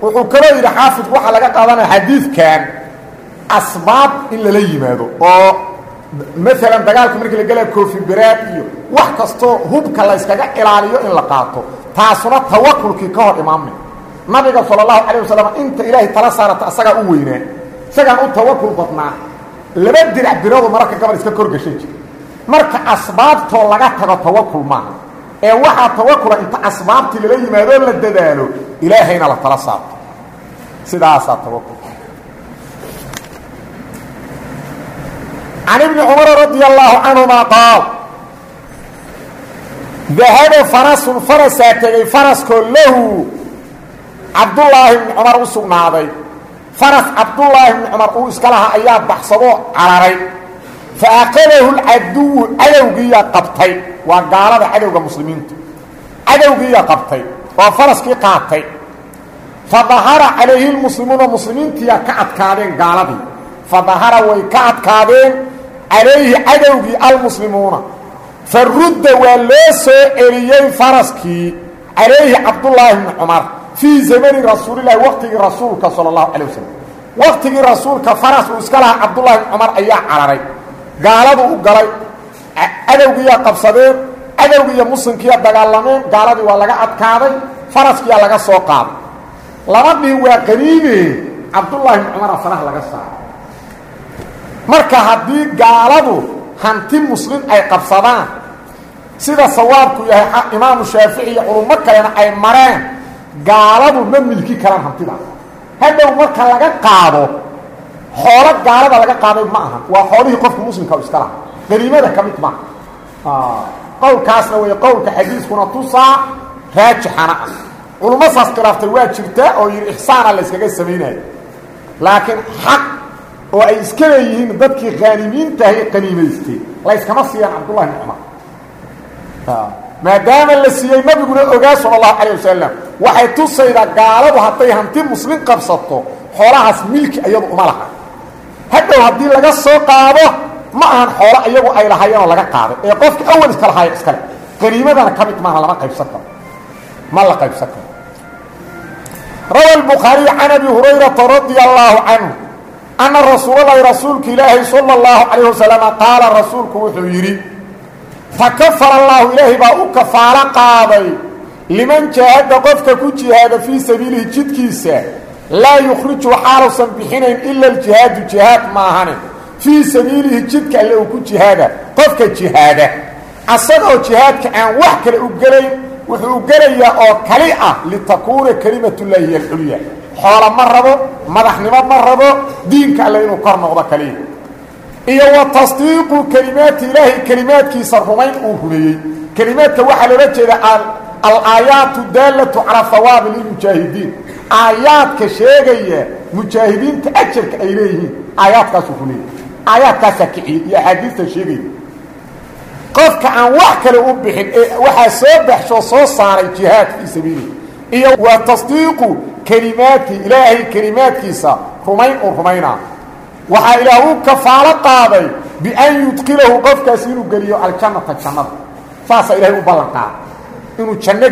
wuxuu kaloo yidhi xaafidku waxaa laga qaadanaya xadiidkan asbaab in lala yimaado oo maalan dagaalka markii la gelaya koofi beraad iyo wax kastoo hubka la yskaga ilaaliyo in la qaato. Taasuna tawakulkii ka hor imaamay nabiga sala allahu calayh wasalam inta ilaahay tala saarata asagaa u weynaa isagaan u tawakul badnaa laba dirac biradu mararka gabal iska korgashan jira marka asbaabtoo laga tago tawakul maaha ee waxaa tawakula inta asbaabtii lala yimaadoo la dadaalo ilaahayna la tala saarto. Sidaasaa tawakul. Can ibni cumar radia allaahu canhuma qaal dahaba farasun farasaa tegey faraskoo lahu. Cabdullaahi bni cumar u sugnaaday. Faras cabdullaahi bni cumar uu iska lahaa ayaa baxsadoo cararay fa akadahu lcaduwu cadowgiiyaa qabtay waa gaalada cadowga muslimiinta cadowgiiyaa qabtay oo faraskii qaatay fa dahara calayhi lmuslimuuna muslimiintiyaa ka adkaadeen gaaladii fa dahara way ka adkaadeen calayhi cadowgii almuslimuuna fa rudda waa loo soo celiyey faraskii calayhi cabdullaahi bni cumar fii zamani rasuulilahi waqtigii rasuulka sala allahu calay wasalam waqtigii rasuulka faras uu iska lahaa cabdullahi bni ayaa cararay gaaladu u galay. Cadowgiiyaa qabsadeen cadowgii iyo muslimkiiya dagaalameen gaaladii waa laga adkaaday faraskiyaa laga soo qaaday. Lama dhihin waa qaniime cabdullaahi bni cumara faraha laga saaray. Marka haddii gaaladu hanti muslim ay qabsadaan sida sawaabku yahay imaamu shaafici iyo culummo kalena ay mareen gaaladu ma milki karaan hantidaas hadhow marka laga qaado xoolo gaalada laga qaaday ma aha. Waa xoolihii qofka muslimka iska laha qaniimada ka mid maaha qowlkaasna wey qowlka xadiiskuna tusaa raajixana. Ah culummo saas khilaaftay waa jirtaa oo yidhi ixsaana la yskaga samaynayo. Laakiin xaq oo ay iska leeyihiin dadkii khaanimiintahay qaniimaystay. Layskama siiyaan cabdullahi bn cumar maadaama la siiyey nabiguna ogaa sala allahu calayh wasalam waxay tusaydaa gaaladu hadday hanti muslim qabsato xoolahaas milki iyadu uma laha hadhow haddii laga soo qaado ma ahan xoolo iyagu ay lahaayeenoo laga qaaday ee qofka awal iska lahaayo iskale qaniimadana ka mid maaha lama qaybsan karo ma la qaybsan karo rawa الbukhaariي can abi hurayrata radia allaahu canhu ana rasuulalahi rasuulka ilaahay salى اllahu calayh wasalama qaala rasuulku wuxuu yidhi fakafara allahu ilaahay baa u kafaalo qaaday liman jaahada qofka ku jihaada fii sabiilihi jidkiisa laa yukhriju xaaluusan bixinayn ila aljihaadu jihaad maahane fii sabiilihi jidka alle uu ku jihaada qofka jihaada. Asagoo jihaadka aan wax kale u gelayn wuxuu gelayaa oo kali ah litakuuna kelimatullaahi hiy alculya xoola ma rabo madaxnimo ma rabo diinka alle inuu kor noqdo kaliya iyo wa tasdiiqu kelimaati ilaahay kelimaadkiisa rumayn uu rumeeyey. Kelimaadka waxaa loola jeeda alaayaatu daallatu calaa hawaabi lilmujaahidiin aayaadka sheegaya mujaahidiinta ajarka ay leeyihiin aayaadkaasuu rumeeyey aayaadkaasaa kiciyey iyo axaadiista sheegaya. Qofka aan wax kale u bixin ee soo baxshoo soo saaray jihaad fii sabiilihi iyo wa tasdiiqu kelimaadki ilaahay kelimaadkiisa rumayn uu rumaynaa. Waxaa ilaah u kafaalo qaaday bian yudkilahu qofkaas inuu geliyo aljannata jannada. Saasaa ilahay u ballan qaaday. Inuu janno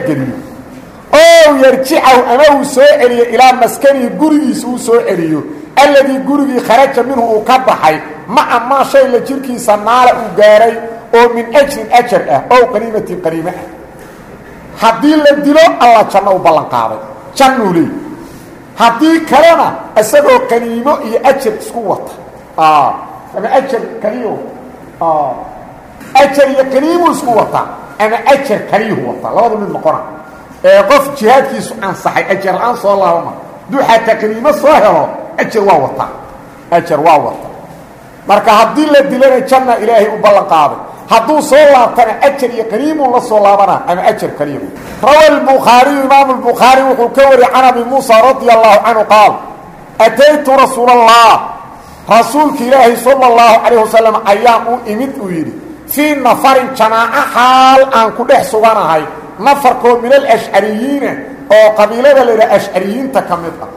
ow yarjicahu ama uu soo celiyo ilaa maskanihi gurigiisa uu soo celiyo alladii gurigii kharaja minhu uu ka baxay maca maa shay la jirkiisa naala uu gaaray oo min ajrin ajar ah ow qaniimatin qaniime ah. Haddii la dilo alla janno u ballan qaaday. Jannuu leey haddii kalena isagoo qaniimo iyo ajar isku wata. Ama ajar kaliyo ajar iyo qaniimuu isku wata ama ajar kaliyuhu wata. Labada mid noqona ee qof jihaadkiisu ansaxay ajar la'aan soo laabama hadduu xataa qaniimo soo helo ajar waa wata. Ajar waa wata. Marka haddii la dilana janna ilaahay u ballan qaaday hadduu soo laabtana ajar iyo qaniimuu la soo laabanaa ama ajar kaliya rawa albukhaariyu imaamu albukhaari wuxuu ka wariyey can abi muusa radia allahu canhu qaal ataytu rasuula allah rasuulka ilaahi sala allahu calayh wasalam ayaan u imid uu yidhi fii nafarin jamaaco xaal aan ku dhex suganahay nafarkoo min alashcariyiina oo qabiilada la yidhaha ashcariyiinta ka mid ah.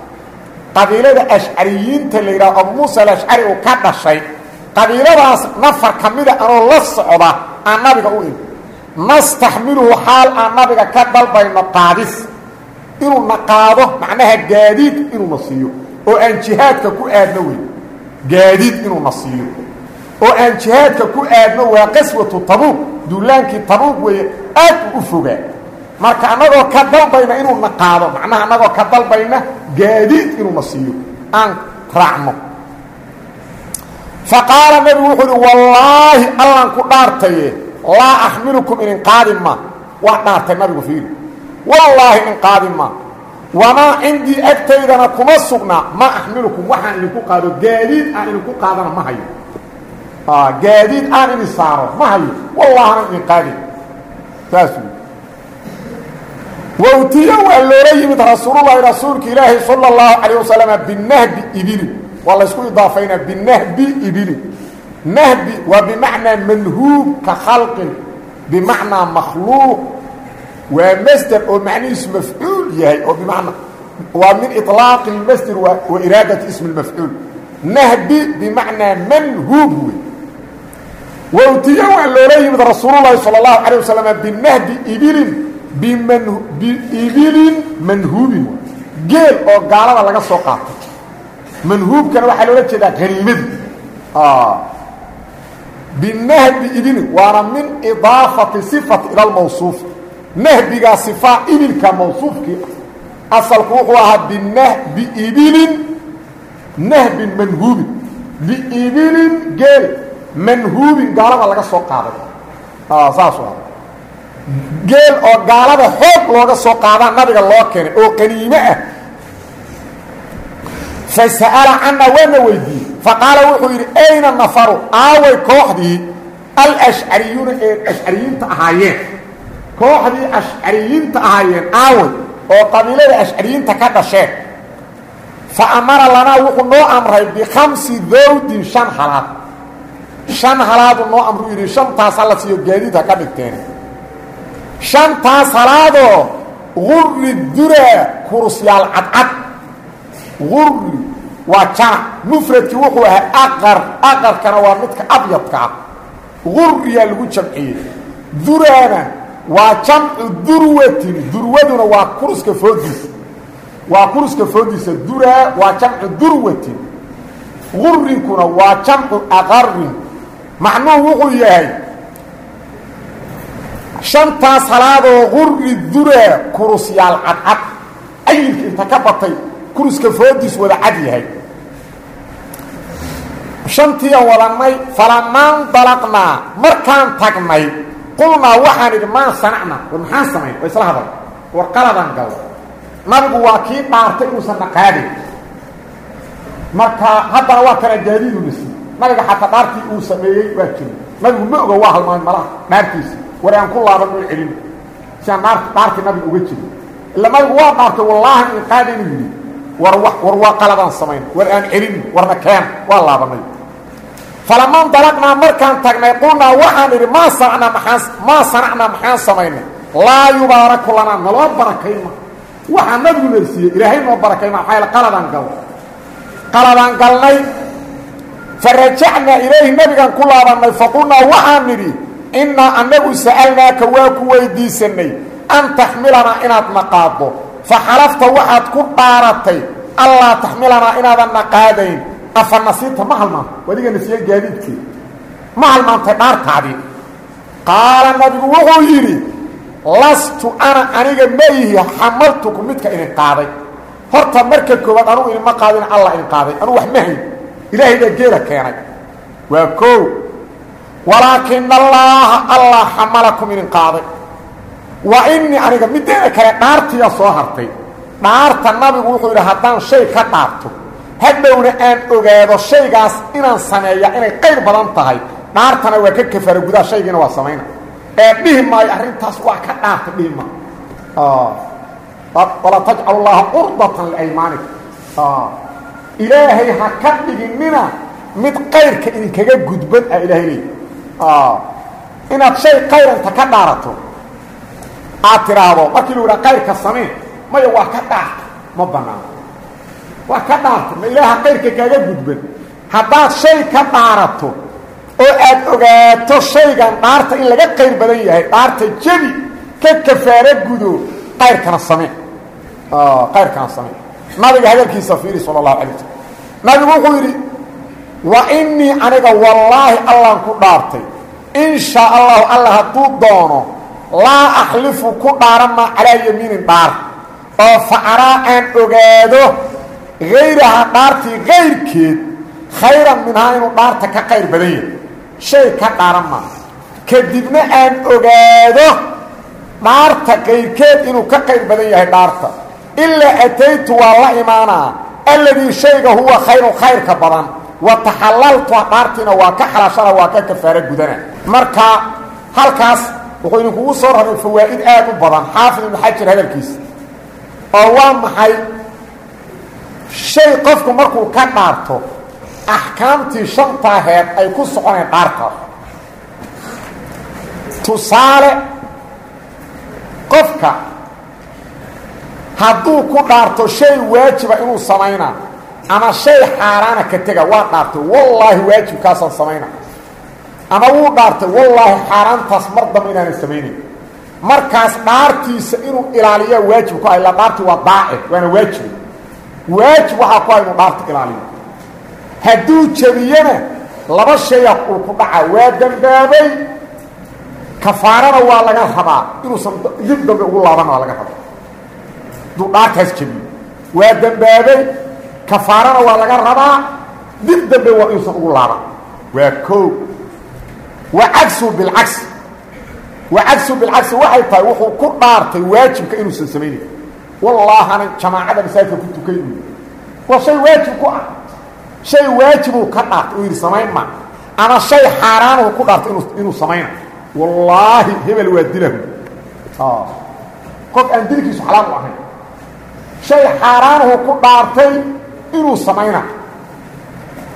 Qabiilada ashcariyiinta la yidhaha abu muusa alashcari uu ka dhashay qabiiladaas nafar ka mida anoo la socda aan nabiga u imi nastaxmiluhu xaal aan nabiga ka dalbayno qaadis. Inuu na qaado macnaha gaadiid inuu na siiyo. Oo aan jihaadka ku aadno wey gaadiid inuu na siiyo. Oo aan marka annagoo ka dalbayna inuu na qaado macnaha annagoo ka dalbayna gaadiid inuuna siiyo. Aan raacno. Fa qaala nebigu wuxuu uhi wallaahi allan ku dhaartaye laa axmilukum inin qaadi ma. Waa dhaartay nabigu fiiri. Wallaahi in qaadi ma. Wamaa cindii agtaydana kuma sugnaa ma axmilukum waxaan idinku qaado gaadiid aan idinku qaadana ma hayo. Gaadiid aan idin saaro ma hayo. Wallahana idin qaadi. Saas wawtiya waa loola yimid rasuululahi rasuulka ilaahi sala اllahu calayh wasalama binahbi ibilin waa laysku idaafaynaa binahbi ibilin nahbi waa bimacnaa manhuub ka khalqin bimacnaa makhluuq waa masder oo macnihiisu mafcuul yahay oo bimacnaa waa min iطlaaqi اlmasder wa iraadati ismi اlmafcuul nahbi bimacnaa manhuub wey wawtiya waa loola yimid rasuululahi salى اlahu alيه wasalam binahbi ibilin biibilin manhuubin geel oo gaalada laga soo qaatay manhuubkana waxaa loola jeedaa haniimadi binahbi ibilin waana min idaafati صifati ila lmawsuuf nahbigaa صifaa ibilka mawsuufkii asalku wuxuu ahaa biibilin nahbin manhuubin biibilin geel manhuubin gaalada laga soo qaaday. Ah geel oo gaalada xoog looga soo qaadaa nabiga loo keenay oo qaniime ah. Fa sa'ala canna waana weydiiyey. Faqaala wuxuu yidhi ayna nafaru? Aaway kooxdii alashcariyuuna ee ashcariyiinta ahaayeen. Kooxdii ashcariyiinta ahaayeen aaway oo qabiilada ashcariyiinta ka dhasheen. Fa amara lanaa wuxuu noo amray bikhamsi dawdin shan halaad. Shan halaadu noo amru yidhi shantaas hala siiyo gaadiid ha ka dhigteen shantaas halaadoo gurri duraa kurusyaal cadcad gurri waa janac mufradkii wuxuu ahaa aqar aqarkana waa midka abyadka ah. Gurriyaa lagu jamciyey. Duraana waa jamcu durwaduna waa kuruska foodiisa. Waa kuruska foodiisa duraa waa jamcu durwatin. Gurrinkuna waa jamcu macnuhu wuxuu yahay shantaas halaadoo gurri duraa kurusyaal cadcad ayilka inta ka batay kuruska foodiis wada cad yahay. Shantiian wadannay falamaan dalaqnaa markaan tagnay qulnaa waxaan idhi maa sanacna? War maxaan samayn? Oo isla hadal. War qaladaan gal. Nabigu waa kii dhaartay inuusan dhaqaadin. Marka haddana waa kana gaadiidu nasi nabiga xataa dhaartii uu sameeyey waa jiri. Nabigu ma oga waa halmaamay malaha dhaartiisa war aan ku laaban oo celin. Si aan dhaart dhaartii nabiga uga jiri. Ila nabigu waa dhaartay wallaahi in qaada inuu yidhi war war waa qaladaan samayn. War aan celin warna keen waa laabanay falaman dalaqnaa markaan tagnay qulnaa waxaan idhi maa sanacnaa maxaan maa sanacnaa maxaan samaynay? Laa yubaaraku lanaa naloo barakayma waxaa nabigu narsiiyey ilaahay noo barakayma maxaa yaele qaladaan gal. Qaladaan galnay farajacnaa ilayhi nabigaan ku laabannay faqulnaa waxaan nidhi innaa annagu sa'alnaaka waa ku weydiisanay an taxmilanaa inaad na qaaddo fa xalafta waxaad ku dhaaratay allaa taxmilanaa inaadan na qaadayn afa nasiibta ma halmaanto wadiga nasiye gaadiidkii. Ma halmaantay dhaartaadii qaala nabigu wuxuu yidhi lastu ana aniga mayihi xamaltuku midka idin qaaday. Horta marka koowaad anugu idinma qaadin allah idin qaaday. Anugu wax ma hayn. Ilaahay geela keenay. Waa koow walaakina allaaha allah xamalakum idin qaaday. Wa inii aniga mideeda kale dhaartiya soo hartay. Dhaarta nabigu wuxuu yidhi haddaan shay ka dhaarto hadhowna aan ogaado shaygaas inaan sameeya inay qayr badan tahay. Dhaartana waa ka kafaara gudaa shaygiina waa samayna. Ee dhihi maayo arrintaas waa ka dhaarta dhihi ma wala tajcalu llaha curdatan liaymaanikum ilaahay ha ka dhiginina mid qayrka idinkaga gudban ah ilaahay leey inaad shay qayranta ka dhaarato aad tidhaahdo markii lu qayrka samee maya waa ka dhaarta ma banaano waa ka dhaarta ma ilaaha qayrka kaaga gudban haddaad shay ka dhaarato oo aad ogaato shaygan dhaarta in laga qayr badan yahay dhaarta jebi ka kafaaro gudo qayrkana samee. Qayrkana samee. Nabiga hadalkiisa fiiri sala allahu alay nabigu wuxuu yidhi wa innii aniga wallaahi allaan ku dhaartay. In shaa allahu alla hadduu doono laa axlifu ku dhaarama calaa yamiinin dhaar. Oo fa araa aan ogaado hayraha dhaartii kayrkeed khayran minhaa inuu dhaarta ka qayr badan yahay. Shay ka dhaaran maa kadibna aan ogaado dhaarta kayrkeed inuu ka qayr badan yahay dhaarta. Ilaa ataytu waa la imaanaa alladii shayga huwa khayru khayrka badan wa taxalaltu dhaartiina waa ka xalaashana waa ka kafaaro gudana. Marka halkaas wuxuu idinkugu soo raray fawaa'id aad u badan. Xaafid ibnu xajar hadalkiisa oo waa maxay? Shay qofku markuu ka dhaarto axkaamtii shantaa heed ay ku soconeen dhaartaas tusaale qofka hadduu ku dhaarto shay waajiba inuu samaynaa ama shay xaaraana ka tega waa dhaartay wallaahi waajibkaasaan samayna. Ama wuu dhaartay wallaahi xaaraantaas mar damba inaanan samaynayn. Markaas dhaartiisa inuu ilaaliyaa waajib ku ah ilaa dhaartii waa daaci waana waajib. Waajib waxaa ku ah inuu dhaarta ilaaliyo. Hadduu jebiyana laba shaya uu ku dhaca waa dambaabay. Kafaarana waa laga rabaa inuusan dib dambe ugu laabana waa laga rabaa. Hadduu dhaartaas jebiyo waa dambaabay kafaarana waa laga rabaa. Dib dambe waa inuusan ugu laaban waa koo wa cagsu bilcagsi wa cagsu bilcagsi waxay tahay wuxuu ku dhaartay waajibka inuusan samaynayn wallaahana jamaacada masaajidka ku tukay waa shay waajib ku ah. Shay waajibuu ka dhaartay uu yidhi samayn ma. Ama shay xaaraanuhu ku dhaartay inu inuu samayna. Wallaahi hebel waa dilahu. Qof aan dilkiisu xalaal u ahayn. Shay xaaraanuhu ku dhaartay inuu samayna.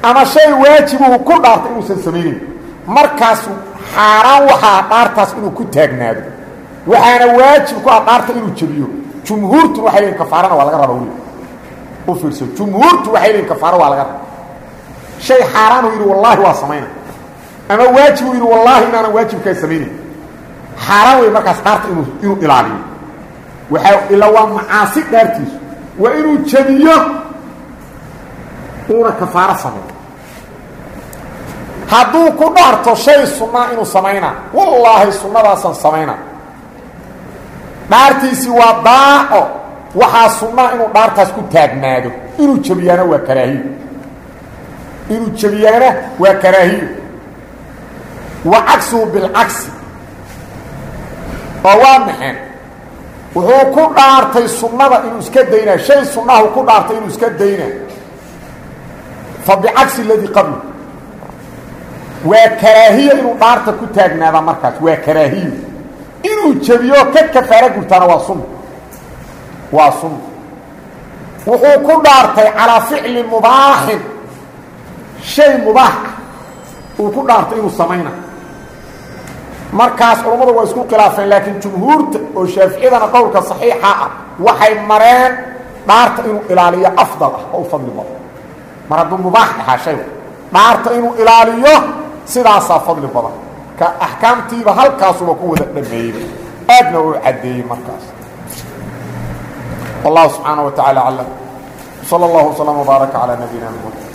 Ama shay waajibuhu ku dhaartay inuusan samaynayn markaasu xaaraan waxaa dhaartaas inuu ku taagnaado. Waxaana waajib ku ah dhaarta inuu jebiyo. Jumhuurtu waxay leeyiin kafaarana waa laga raba weli. U fiirso jumhuurtu waxay leeyiin kafaaro waa laga raba shay xaaraanuu yidhi wallaahi waa samayna. Ama waajibuu yidhi wallaahi inaanan waajibkaa samaynayn xaaraan wey markaas dhaarta inuu inuu ilaaliyo. Waxaa ila waa macaasi dhaartiisu. Waa inuu jebiyo uuna kafaaro sameeyo hadduu ku dhaarto shay sunnaa inuu samaynaa wallaahi sunnadaasaan samaynaa dhaartiisii waa daaco waxaa sunnaa inuu dhaartaas ku taagnaado. Inuu jebiyaana waa karaahiyo inuu jebiyaana waa karaahiyo wa cagsuhu bilcagsi oo waa maxeen wuxuu ku dhaartay sunnada inuu iska daynaa. Shay sunnahu ku dhaartay inuu iska daynaa fa bicagsi aladii qabli waa karaahiyo inuu dhaarta ku taagnaada markaas waa karaahiyo inuu jebiyo ka kafaaro gurtaana waa sunna waa sunna wuxuu ku dhaartay calaa ficli mubaaxin shay mubaax ah uu ku dhaartay inuu samayna markaas culammadu waa isku khilaafeen laakiin jumhuurta oo shaaficiyadana qowlka saxiixa ah waxay mareen dhaarta inuu ilaaliyo afdal ah oo u fadli badan mar hadduu mubaax dhahaa shaygu dhaarta inuu ilaaliyo sidaasaa fadli badan. Ka axkaamtiiba halkaasuba ku wada dhameeyeyba aadna u caddeeyey markaas. Wallahu subxaana wa tacaala aclam. Sal allahu wslam wbaaraka calaa nabiyina mxamed